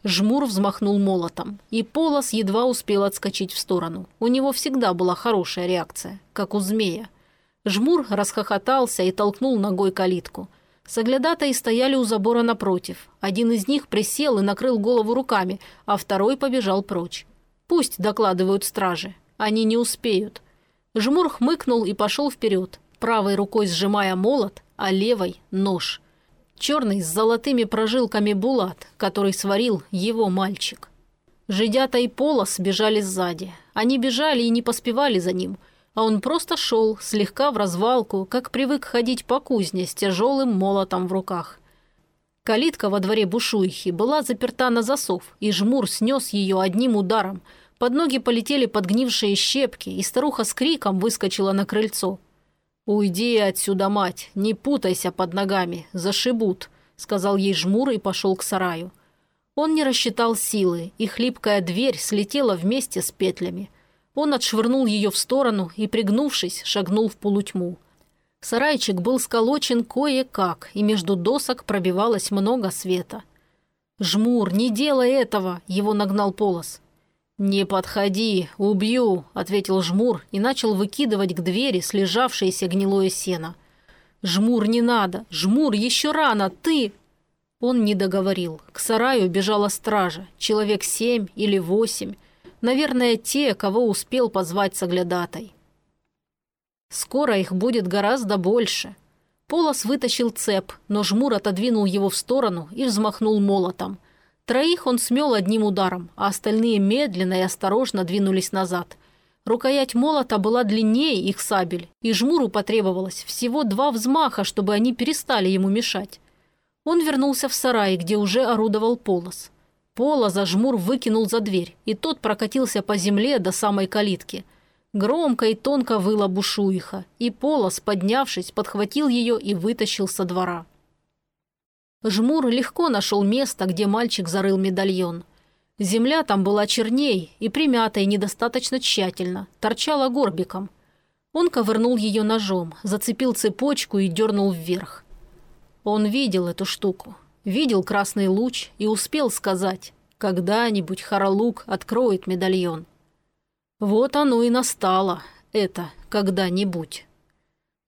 Speaker 1: Жмур взмахнул молотом, и Полос едва успел отскочить в сторону. У него всегда была хорошая реакция, как у змея. Жмур расхохотался и толкнул ногой калитку. Соглядатаи стояли у забора напротив. Один из них присел и накрыл голову руками, а второй побежал прочь. Пусть докладывают стражи. Они не успеют. Жмур хмыкнул и пошел вперед, правой рукой сжимая молот, а левой – нож. Черный с золотыми прожилками булат, который сварил его мальчик. Жидята и Полос бежали сзади. Они бежали и не поспевали за ним, а он просто шел, слегка в развалку, как привык ходить по кузне с тяжелым молотом в руках. Калитка во дворе Бушуихи была заперта на засов, и Жмур снес ее одним ударом – под ноги полетели подгнившие щепки, и старуха с криком выскочила на крыльцо. «Уйди отсюда, мать, не путайся под ногами, зашибут», — сказал ей жмур и пошел к сараю. Он не рассчитал силы, и хлипкая дверь слетела вместе с петлями. Он отшвырнул ее в сторону и, пригнувшись, шагнул в полутьму. Сарайчик был сколочен кое-как, и между досок пробивалось много света. «Жмур, не делай этого!» – его нагнал полос. «Не подходи, убью», — ответил Жмур и начал выкидывать к двери слежавшееся гнилое сено. «Жмур, не надо! Жмур, еще рано! Ты...» Он не договорил. К сараю бежала стража. Человек семь или восемь. Наверное, те, кого успел позвать соглядатой. Скоро их будет гораздо больше. Полос вытащил цеп, но Жмур отодвинул его в сторону и взмахнул молотом. Троих он смел одним ударом, а остальные медленно и осторожно двинулись назад. Рукоять молота была длиннее их сабель, и жмуру потребовалось всего два взмаха, чтобы они перестали ему мешать. Он вернулся в сарай, где уже орудовал полос. Полоза жмур выкинул за дверь, и тот прокатился по земле до самой калитки. Громко и тонко выла бушуиха, и полос, поднявшись, подхватил ее и вытащил со двора. Жмур легко нашел место, где мальчик зарыл медальон. Земля там была черней и примятая недостаточно тщательно, торчала горбиком. Он ковырнул ее ножом, зацепил цепочку и дернул вверх. Он видел эту штуку, видел красный луч и успел сказать, когда-нибудь Харалук откроет медальон. Вот оно и настало, это когда-нибудь.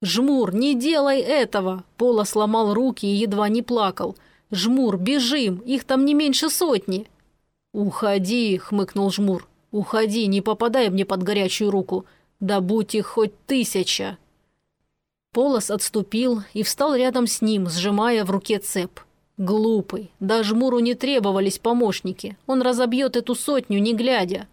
Speaker 1: «Жмур, не делай этого!» Пола сломал руки и едва не плакал. «Жмур, бежим! Их там не меньше сотни!» «Уходи!» — хмыкнул Жмур. «Уходи, не попадай мне под горячую руку! Да будь их хоть тысяча!» Полос отступил и встал рядом с ним, сжимая в руке цеп. Глупый. Да Жмуру не требовались помощники. Он разобьет эту сотню, не глядя.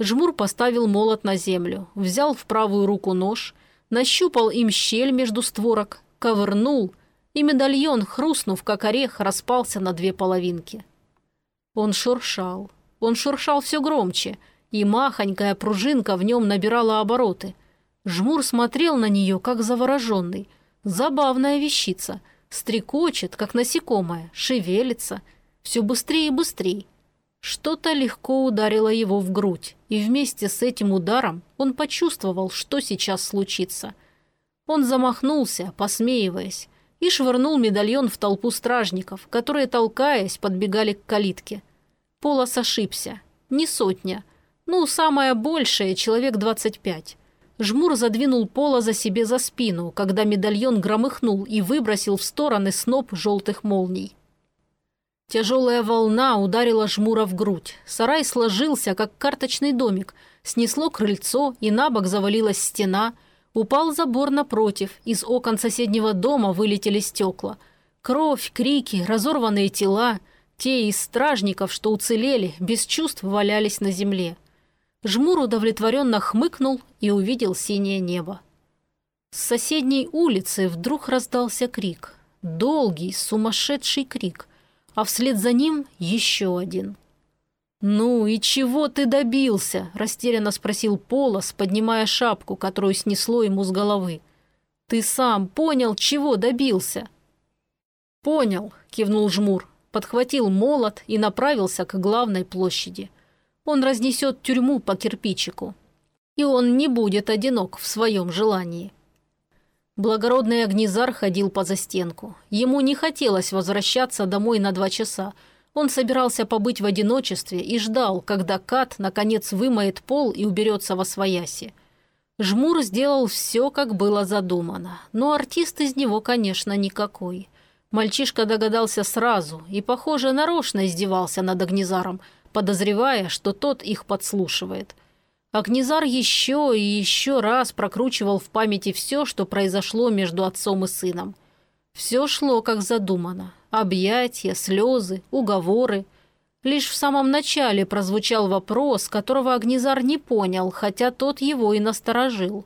Speaker 1: Жмур поставил молот на землю, взял в правую руку нож, нащупал им щель между створок, ковырнул, и медальон, хрустнув, как орех, распался на две половинки. Он шуршал. Он шуршал все громче, и махонькая пружинка в нем набирала обороты. Жмур смотрел на нее, как завороженный. Забавная вещица — Стрекочет, как насекомое, шевелится. Все быстрее и быстрее. Что-то легко ударило его в грудь, и вместе с этим ударом он почувствовал, что сейчас случится. Он замахнулся, посмеиваясь, и швырнул медальон в толпу стражников, которые, толкаясь, подбегали к калитке. Полос ошибся. Не сотня. Ну, самое большее, человек двадцать пять. Жмур задвинул пола за себе за спину, когда медальон громыхнул и выбросил в стороны сноп желтых молний. Тяжелая волна ударила Жмура в грудь. Сарай сложился, как карточный домик. Снесло крыльцо, и на бок завалилась стена. Упал забор напротив, из окон соседнего дома вылетели стекла. Кровь, крики, разорванные тела. Те из стражников, что уцелели, без чувств валялись на земле. Жмур удовлетворенно хмыкнул и увидел синее небо. С соседней улицы вдруг раздался крик. Долгий, сумасшедший крик. А вслед за ним еще один. «Ну и чего ты добился?» – растерянно спросил Полос, поднимая шапку, которую снесло ему с головы. «Ты сам понял, чего добился?» «Понял», – кивнул Жмур, подхватил молот и направился к главной площади – он разнесет тюрьму по кирпичику. И он не будет одинок в своем желании. Благородный Агнизар ходил по застенку. Ему не хотелось возвращаться домой на два часа. Он собирался побыть в одиночестве и ждал, когда Кат наконец вымоет пол и уберется во свояси. Жмур сделал все, как было задумано, но артист из него, конечно, никакой. Мальчишка догадался сразу и, похоже, нарочно издевался над Агнизаром – подозревая, что тот их подслушивает. Агнезар еще и еще раз прокручивал в памяти все, что произошло между отцом и сыном. Все шло, как задумано. Объятия, слезы, уговоры. Лишь в самом начале прозвучал вопрос, которого Агнезар не понял, хотя тот его и насторожил.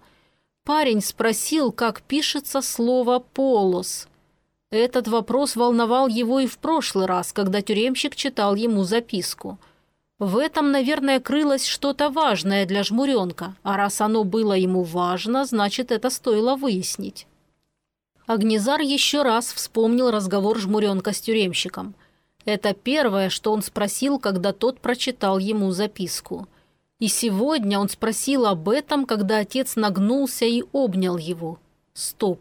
Speaker 1: Парень спросил, как пишется слово «полос». Этот вопрос волновал его и в прошлый раз, когда тюремщик читал ему записку – в этом, наверное, крылось что-то важное для жмуренка, а раз оно было ему важно, значит, это стоило выяснить. Агнезар еще раз вспомнил разговор жмуренка с тюремщиком. Это первое, что он спросил, когда тот прочитал ему записку. И сегодня он спросил об этом, когда отец нагнулся и обнял его. Стоп.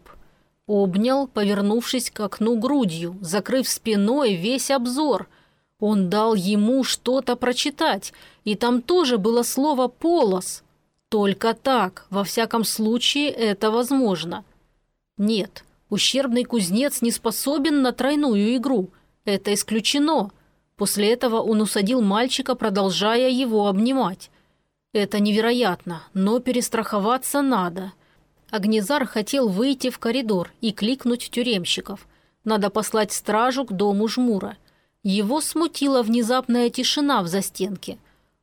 Speaker 1: Обнял, повернувшись к окну грудью, закрыв спиной весь обзор – он дал ему что-то прочитать, и там тоже было слово «полос». Только так, во всяком случае, это возможно. Нет, ущербный кузнец не способен на тройную игру. Это исключено. После этого он усадил мальчика, продолжая его обнимать. Это невероятно, но перестраховаться надо. Агнезар хотел выйти в коридор и кликнуть тюремщиков. Надо послать стражу к дому жмура – его смутила внезапная тишина в застенке.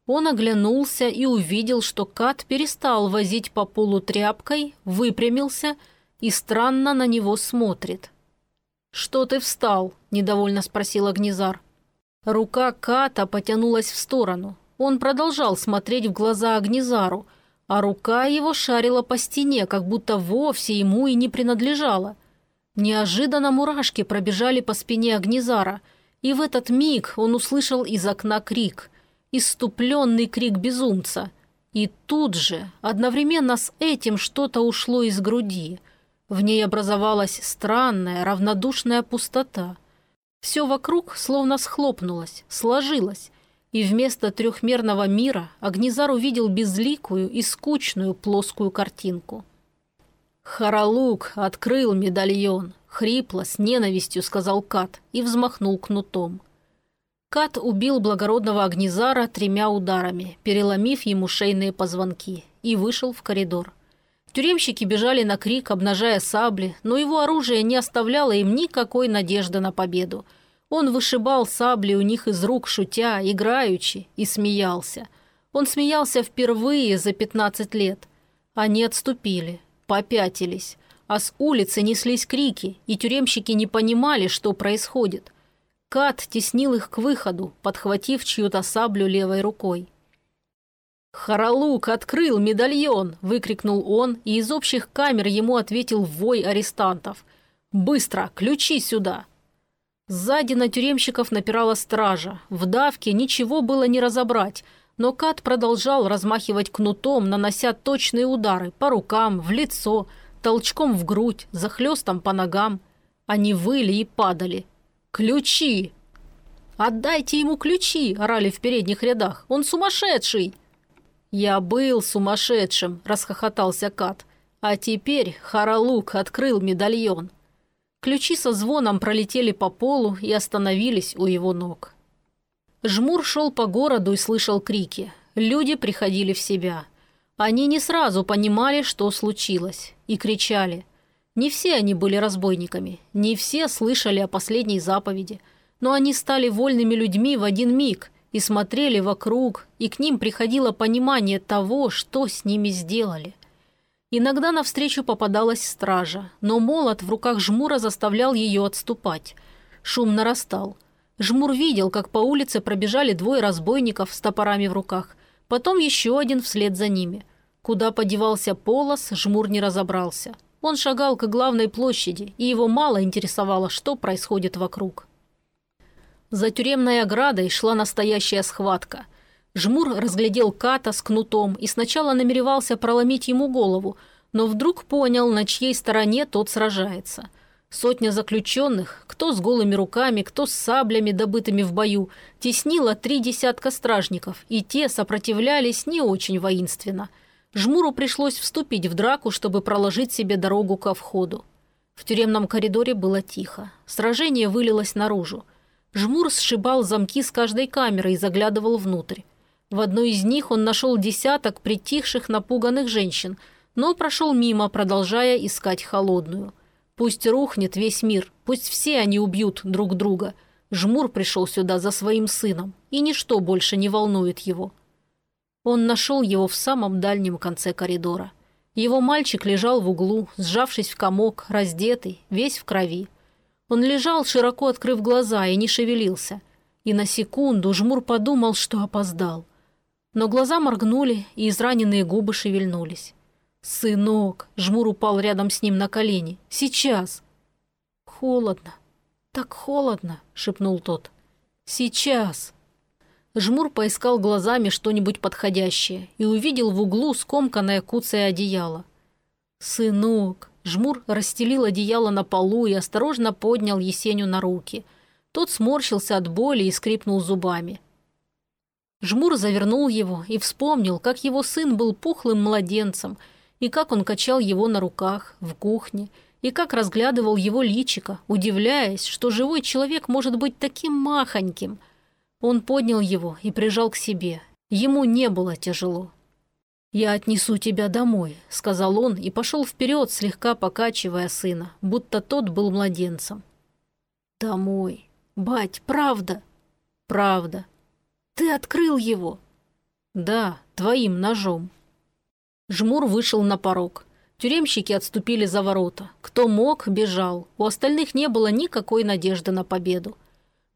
Speaker 1: Он оглянулся и увидел, что Кат перестал возить по полу тряпкой, выпрямился и странно на него смотрит. «Что ты встал?» – недовольно спросил Агнезар. Рука Ката потянулась в сторону. Он продолжал смотреть в глаза Агнезару, а рука его шарила по стене, как будто вовсе ему и не принадлежала. Неожиданно мурашки пробежали по спине Агнезара – и в этот миг он услышал из окна крик, иступленный крик безумца. И тут же, одновременно с этим, что-то ушло из груди. В ней образовалась странная, равнодушная пустота. Все вокруг словно схлопнулось, сложилось, и вместо трехмерного мира Агнизар увидел безликую и скучную плоскую картинку. Харалук открыл медальон, Хрипло, с ненавистью сказал Кат и взмахнул кнутом. Кат убил благородного Агнизара тремя ударами, переломив ему шейные позвонки, и вышел в коридор. Тюремщики бежали на крик, обнажая сабли, но его оружие не оставляло им никакой надежды на победу. Он вышибал сабли у них из рук, шутя, играючи, и смеялся. Он смеялся впервые за пятнадцать лет. Они отступили, попятились, а с улицы неслись крики, и тюремщики не понимали, что происходит. Кат теснил их к выходу, подхватив чью-то саблю левой рукой. «Харалук открыл медальон!» – выкрикнул он, и из общих камер ему ответил вой арестантов. «Быстро! Ключи сюда!» Сзади на тюремщиков напирала стража. В давке ничего было не разобрать, но Кат продолжал размахивать кнутом, нанося точные удары по рукам, в лицо, толчком в грудь, захлестом по ногам. Они выли и падали. «Ключи!» «Отдайте ему ключи!» – орали в передних рядах. «Он сумасшедший!» «Я был сумасшедшим!» – расхохотался Кат. «А теперь Харалук открыл медальон». Ключи со звоном пролетели по полу и остановились у его ног. Жмур шел по городу и слышал крики. Люди приходили в себя. Они не сразу понимали, что случилось, и кричали. Не все они были разбойниками, не все слышали о последней заповеди, но они стали вольными людьми в один миг и смотрели вокруг, и к ним приходило понимание того, что с ними сделали. Иногда навстречу попадалась стража, но молот в руках Жмура заставлял ее отступать. Шум нарастал. Жмур видел, как по улице пробежали двое разбойников с топорами в руках, потом еще один вслед за ними. Куда подевался Полос, Жмур не разобрался. Он шагал к главной площади, и его мало интересовало, что происходит вокруг. За тюремной оградой шла настоящая схватка. Жмур разглядел Ката с кнутом и сначала намеревался проломить ему голову, но вдруг понял, на чьей стороне тот сражается. Сотня заключенных, кто с голыми руками, кто с саблями, добытыми в бою, теснила три десятка стражников, и те сопротивлялись не очень воинственно. Жмуру пришлось вступить в драку, чтобы проложить себе дорогу ко входу. В тюремном коридоре было тихо. Сражение вылилось наружу. Жмур сшибал замки с каждой камеры и заглядывал внутрь. В одной из них он нашел десяток притихших напуганных женщин, но прошел мимо, продолжая искать холодную. Пусть рухнет весь мир, пусть все они убьют друг друга. Жмур пришел сюда за своим сыном, и ничто больше не волнует его. Он нашел его в самом дальнем конце коридора. Его мальчик лежал в углу, сжавшись в комок, раздетый, весь в крови. Он лежал, широко открыв глаза, и не шевелился. И на секунду Жмур подумал, что опоздал. Но глаза моргнули, и израненные губы шевельнулись. «Сынок!» – Жмур упал рядом с ним на колени. «Сейчас!» «Холодно! Так холодно!» – шепнул тот. «Сейчас!» Жмур поискал глазами что-нибудь подходящее и увидел в углу скомканное куцое одеяло. «Сынок!» Жмур расстелил одеяло на полу и осторожно поднял Есеню на руки. Тот сморщился от боли и скрипнул зубами. Жмур завернул его и вспомнил, как его сын был пухлым младенцем, и как он качал его на руках, в кухне, и как разглядывал его личико, удивляясь, что живой человек может быть таким махоньким. Он поднял его и прижал к себе. Ему не было тяжело. «Я отнесу тебя домой», — сказал он и пошел вперед, слегка покачивая сына, будто тот был младенцем. «Домой. Бать, правда?» «Правда. Ты открыл его?» «Да, твоим ножом». Жмур вышел на порог. Тюремщики отступили за ворота. Кто мог, бежал. У остальных не было никакой надежды на победу.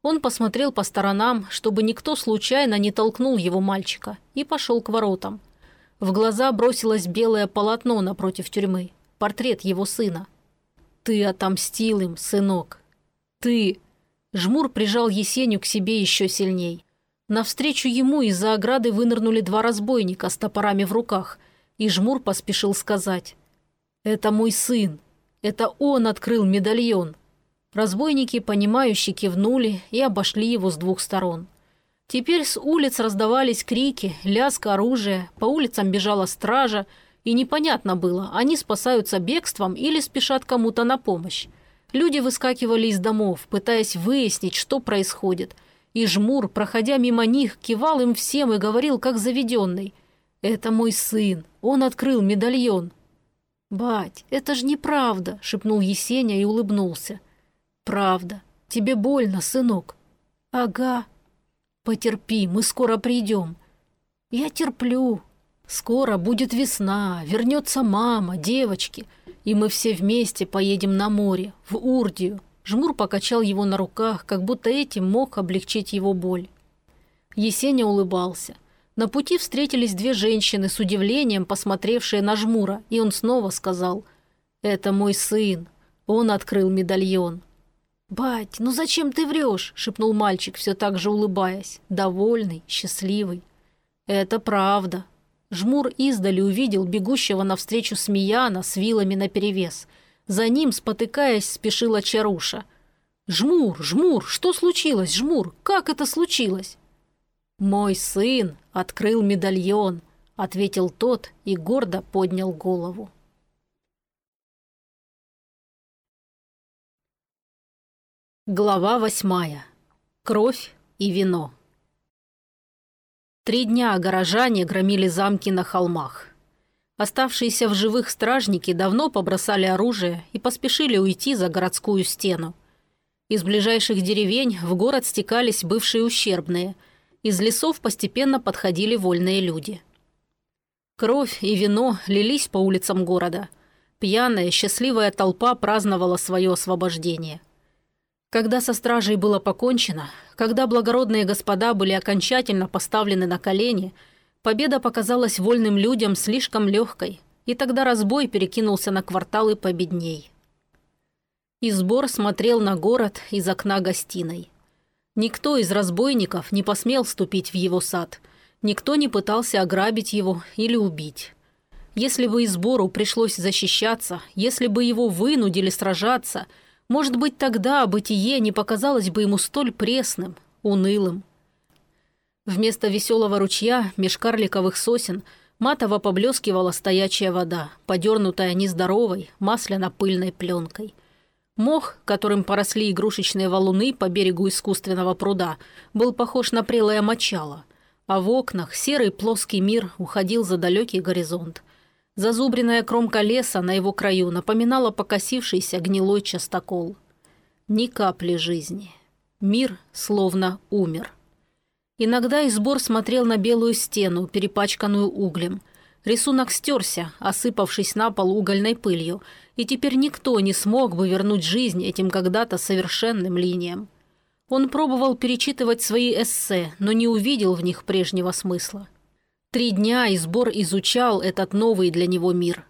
Speaker 1: Он посмотрел по сторонам, чтобы никто случайно не толкнул его мальчика, и пошел к воротам. В глаза бросилось белое полотно напротив тюрьмы. Портрет его сына. «Ты отомстил им, сынок. Ты...» Жмур прижал Есеню к себе еще сильней. Навстречу ему из-за ограды вынырнули два разбойника с топорами в руках, и Жмур поспешил сказать. «Это мой сын. Это он открыл медальон». Разбойники, понимающие, кивнули и обошли его с двух сторон. Теперь с улиц раздавались крики, лязг оружия, по улицам бежала стража, и непонятно было, они спасаются бегством или спешат кому-то на помощь. Люди выскакивали из домов, пытаясь выяснить, что происходит – и Жмур, проходя мимо них, кивал им всем и говорил, как заведенный. «Это мой сын. Он открыл медальон». «Бать, это ж неправда», — шепнул Есеня и улыбнулся. «Правда. Тебе больно, сынок?» «Ага». «Потерпи, мы скоро придем». «Я терплю. Скоро будет весна, вернется мама, девочки, и мы все вместе поедем на море, в Урдию». Жмур покачал его на руках, как будто этим мог облегчить его боль. Есеня улыбался. На пути встретились две женщины с удивлением, посмотревшие на Жмура, и он снова сказал «Это мой сын». Он открыл медальон. «Бать, ну зачем ты врешь?» – шепнул мальчик, все так же улыбаясь, довольный, счастливый. «Это правда». Жмур издали увидел бегущего навстречу Смеяна с вилами наперевес. За ним, спотыкаясь, спешила Чаруша. «Жмур, Жмур, что случилось, Жмур? Как это случилось?» «Мой сын открыл медальон», – ответил тот и гордо поднял голову. Глава восьмая. Кровь и вино. Три дня горожане громили замки на холмах. Оставшиеся в живых стражники давно побросали оружие и поспешили уйти за городскую стену. Из ближайших деревень в город стекались бывшие ущербные. Из лесов постепенно подходили вольные люди. Кровь и вино лились по улицам города. Пьяная, счастливая толпа праздновала свое освобождение – когда со стражей было покончено, когда благородные господа были окончательно поставлены на колени, победа показалась вольным людям слишком легкой, и тогда разбой перекинулся на кварталы победней. Избор смотрел на город из окна гостиной. Никто из разбойников не посмел ступить в его сад, никто не пытался ограбить его или убить. Если бы Избору пришлось защищаться, если бы его вынудили сражаться – может быть, тогда бытие не показалось бы ему столь пресным, унылым. Вместо веселого ручья меж карликовых сосен матово поблескивала стоячая вода, подернутая нездоровой, масляно-пыльной пленкой. Мох, которым поросли игрушечные валуны по берегу искусственного пруда, был похож на прелое мочало, а в окнах серый плоский мир уходил за далекий горизонт. Зазубренная кромка леса на его краю напоминала покосившийся гнилой частокол. Ни капли жизни. Мир словно умер. Иногда Избор смотрел на белую стену, перепачканную углем. Рисунок стерся, осыпавшись на пол угольной пылью, и теперь никто не смог бы вернуть жизнь этим когда-то совершенным линиям. Он пробовал перечитывать свои эссе, но не увидел в них прежнего смысла. Три дня и сбор изучал этот новый для него мир.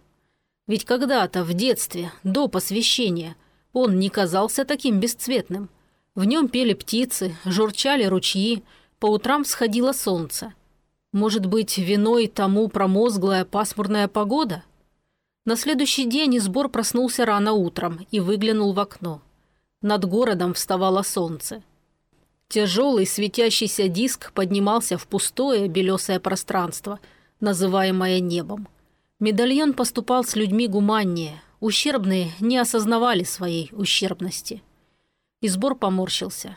Speaker 1: Ведь когда-то, в детстве, до посвящения, он не казался таким бесцветным. В нем пели птицы, журчали ручьи, по утрам всходило солнце. Может быть, виной тому промозглая пасмурная погода? На следующий день Избор проснулся рано утром и выглянул в окно. Над городом вставало солнце. Тяжелый светящийся диск поднимался в пустое белесое пространство, называемое небом. Медальон поступал с людьми гуманнее, ущербные не осознавали своей ущербности. Избор поморщился.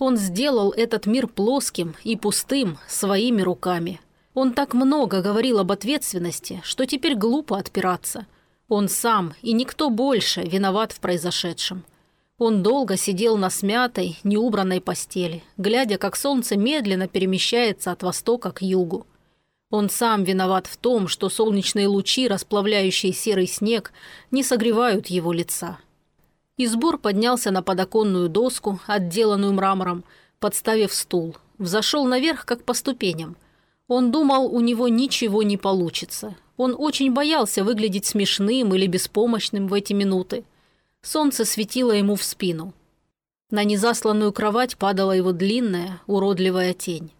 Speaker 1: Он сделал этот мир плоским и пустым своими руками. Он так много говорил об ответственности, что теперь глупо отпираться. Он сам и никто больше виноват в произошедшем. Он долго сидел на смятой, неубранной постели, глядя, как солнце медленно перемещается от востока к югу. Он сам виноват в том, что солнечные лучи, расплавляющие серый снег, не согревают его лица. Избор поднялся на подоконную доску, отделанную мрамором, подставив стул. Взошел наверх, как по ступеням. Он думал, у него ничего не получится. Он очень боялся выглядеть смешным или беспомощным в эти минуты. Солнце светило ему в спину. На незасланную кровать падала его длинная, уродливая тень.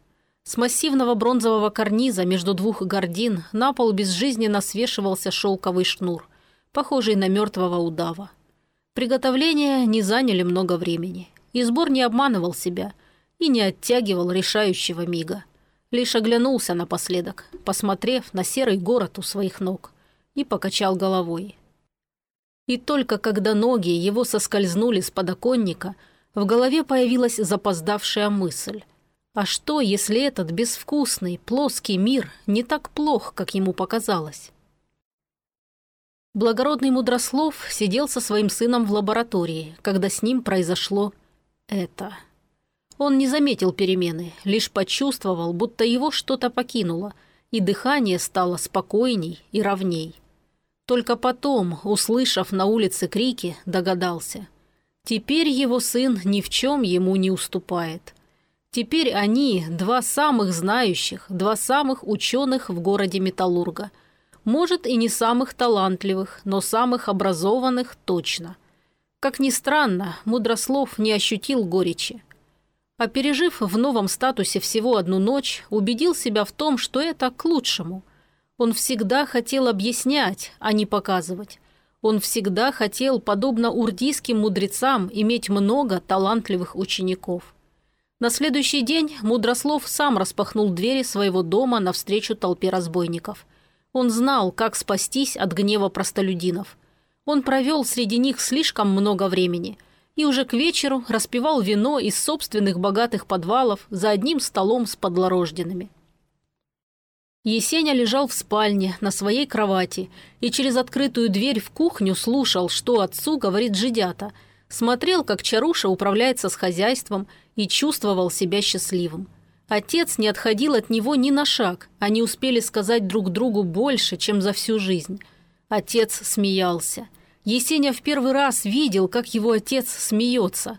Speaker 1: С массивного бронзового карниза между двух гордин на пол безжизненно свешивался шелковый шнур, похожий на мертвого удава. Приготовления не заняли много времени. И сбор не обманывал себя и не оттягивал решающего мига. Лишь оглянулся напоследок, посмотрев на серый город у своих ног, и покачал головой. И только когда ноги его соскользнули с подоконника, в голове появилась запоздавшая мысль. А что, если этот безвкусный, плоский мир не так плох, как ему показалось? Благородный Мудрослов сидел со своим сыном в лаборатории, когда с ним произошло это. Он не заметил перемены, лишь почувствовал, будто его что-то покинуло, и дыхание стало спокойней и ровней. Только потом, услышав на улице крики, догадался. Теперь его сын ни в чем ему не уступает. Теперь они, два самых знающих, два самых ученых в городе Металлурга. Может, и не самых талантливых, но самых образованных точно. Как ни странно, Мудрослов не ощутил горечи. А в новом статусе всего одну ночь, убедил себя в том, что это к лучшему. Он всегда хотел объяснять, а не показывать. Он всегда хотел, подобно урдийским мудрецам, иметь много талантливых учеников. На следующий день Мудрослов сам распахнул двери своего дома навстречу толпе разбойников. Он знал, как спастись от гнева простолюдинов. Он провел среди них слишком много времени – и уже к вечеру распивал вино из собственных богатых подвалов за одним столом с подлорожденными. Есеня лежал в спальне на своей кровати и через открытую дверь в кухню слушал, что отцу говорит жидята, смотрел, как Чаруша управляется с хозяйством и чувствовал себя счастливым. Отец не отходил от него ни на шаг, они успели сказать друг другу больше, чем за всю жизнь. Отец смеялся. Есеня в первый раз видел, как его отец смеется.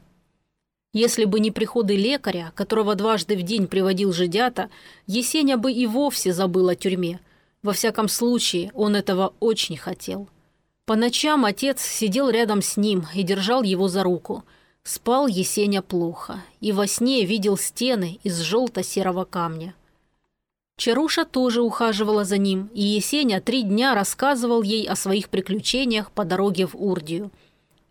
Speaker 1: Если бы не приходы лекаря, которого дважды в день приводил жидята, Есеня бы и вовсе забыл о тюрьме. Во всяком случае, он этого очень хотел. По ночам отец сидел рядом с ним и держал его за руку. Спал Есеня плохо и во сне видел стены из желто-серого камня. Чаруша тоже ухаживала за ним, и Есеня три дня рассказывал ей о своих приключениях по дороге в Урдию.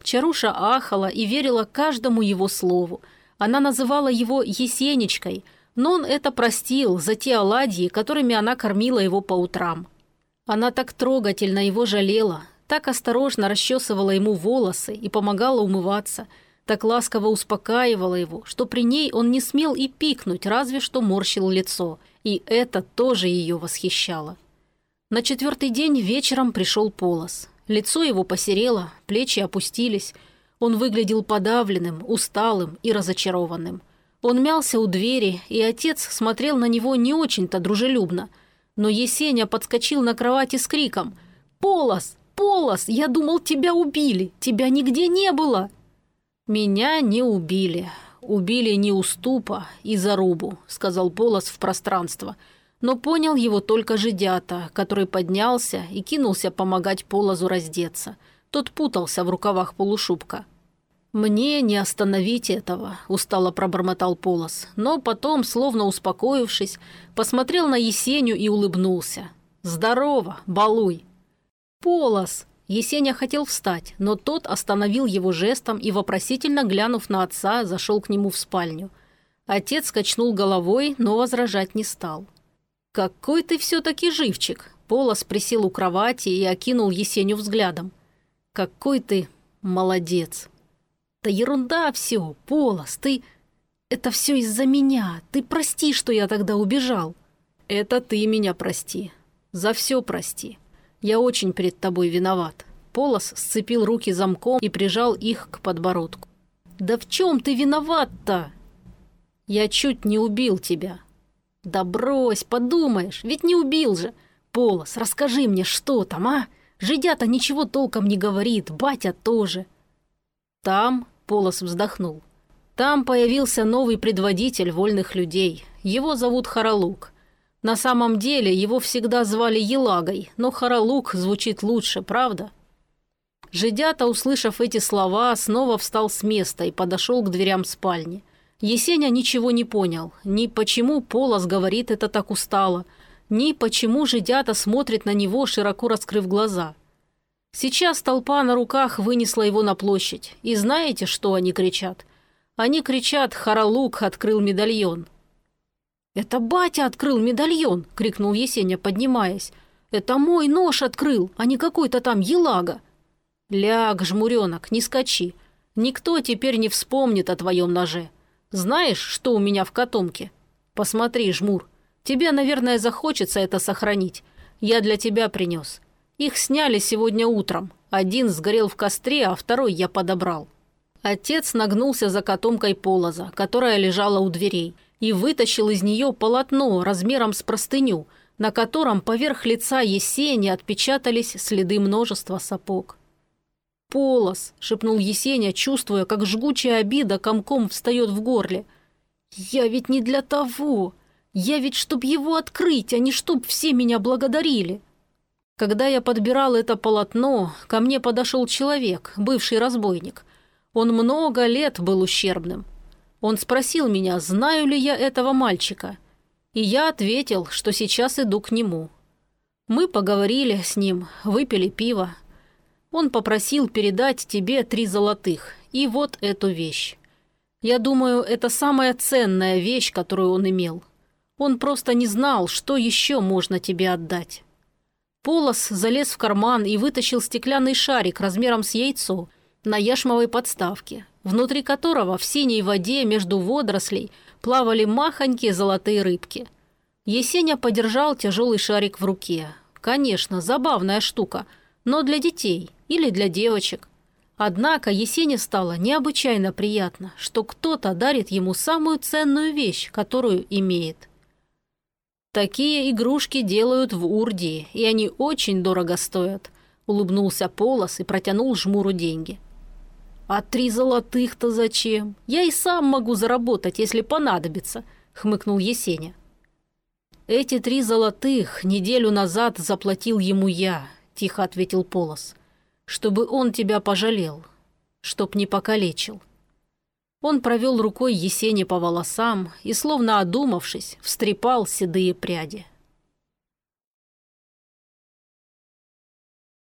Speaker 1: Чаруша ахала и верила каждому его слову. Она называла его Есенечкой, но он это простил за те оладьи, которыми она кормила его по утрам. Она так трогательно его жалела, так осторожно расчесывала ему волосы и помогала умываться, так ласково успокаивала его, что при ней он не смел и пикнуть, разве что морщил лицо – и это тоже ее восхищало. На четвертый день вечером пришел Полос. Лицо его посерело, плечи опустились. Он выглядел подавленным, усталым и разочарованным. Он мялся у двери, и отец смотрел на него не очень-то дружелюбно. Но Есеня подскочил на кровати с криком «Полос! Полос! Я думал, тебя убили! Тебя нигде не было!» «Меня не убили. «Убили не уступа и зарубу», — сказал Полос в пространство. Но понял его только жидята, который поднялся и кинулся помогать Полозу раздеться. Тот путался в рукавах полушубка. «Мне не остановить этого», – устало пробормотал Полос, но потом, словно успокоившись, посмотрел на Есеню и улыбнулся. «Здорово, балуй!» «Полос!» Есеня хотел встать, но тот остановил его жестом и, вопросительно глянув на отца, зашел к нему в спальню. Отец качнул головой, но возражать не стал. «Какой ты все-таки живчик!» Полос присел у кровати и окинул Есеню взглядом. «Какой ты молодец!» «Да ерунда все, Полос, ты... Это все из-за меня. Ты прости, что я тогда убежал». «Это ты меня прости. За все прости. Я очень перед тобой виноват». Полос сцепил руки замком и прижал их к подбородку. «Да в чем ты виноват-то?» «Я чуть не убил тебя». «Да брось, подумаешь, ведь не убил же. Полос, расскажи мне, что там, а? Жидята ничего толком не говорит, батя тоже». «Там», — Полос вздохнул, — «там появился новый предводитель вольных людей. Его зовут Харалук. На самом деле его всегда звали Елагой, но Харалук звучит лучше, правда? Жидята, услышав эти слова, снова встал с места и подошел к дверям спальни. Есеня ничего не понял, ни почему Полос говорит это так устало, ни почему Жидята смотрит на него, широко раскрыв глаза. Сейчас толпа на руках вынесла его на площадь, и знаете, что они кричат? Они кричат «Харалук открыл медальон», «Это батя открыл медальон!» – крикнул Есеня, поднимаясь. «Это мой нож открыл, а не какой-то там елага!» «Ляг, жмуренок, не скачи. Никто теперь не вспомнит о твоем ноже. Знаешь, что у меня в котомке? Посмотри, жмур. Тебе, наверное, захочется это сохранить. Я для тебя принес. Их сняли сегодня утром. Один сгорел в костре, а второй я подобрал». Отец нагнулся за котомкой полоза, которая лежала у дверей, и вытащил из нее полотно размером с простыню, на котором поверх лица Есения отпечатались следы множества сапог. «Полос!» – шепнул Есеня, чувствуя, как жгучая обида комком встает в горле. «Я ведь не для того! Я ведь чтоб его открыть, а не чтоб все меня благодарили!» Когда я подбирал это полотно, ко мне подошел человек, бывший разбойник – он много лет был ущербным. Он спросил меня, знаю ли я этого мальчика. И я ответил, что сейчас иду к нему. Мы поговорили с ним, выпили пиво. Он попросил передать тебе три золотых и вот эту вещь. Я думаю, это самая ценная вещь, которую он имел. Он просто не знал, что еще можно тебе отдать. Полос залез в карман и вытащил стеклянный шарик размером с яйцо на яшмовой подставке, внутри которого в синей воде между водорослей плавали махонькие золотые рыбки. Есеня подержал тяжелый шарик в руке. Конечно, забавная штука, но для детей или для девочек. Однако Есене стало необычайно приятно, что кто-то дарит ему самую ценную вещь, которую имеет. Такие игрушки делают в Урдии, и они очень дорого стоят. Улыбнулся Полос и протянул жмуру деньги. «А три золотых-то зачем? Я и сам могу заработать, если понадобится», — хмыкнул Есеня. «Эти три золотых неделю назад заплатил ему я», — тихо ответил Полос, «чтобы он тебя пожалел, чтоб не покалечил». Он провел рукой Есене по волосам и, словно одумавшись, встрепал седые пряди.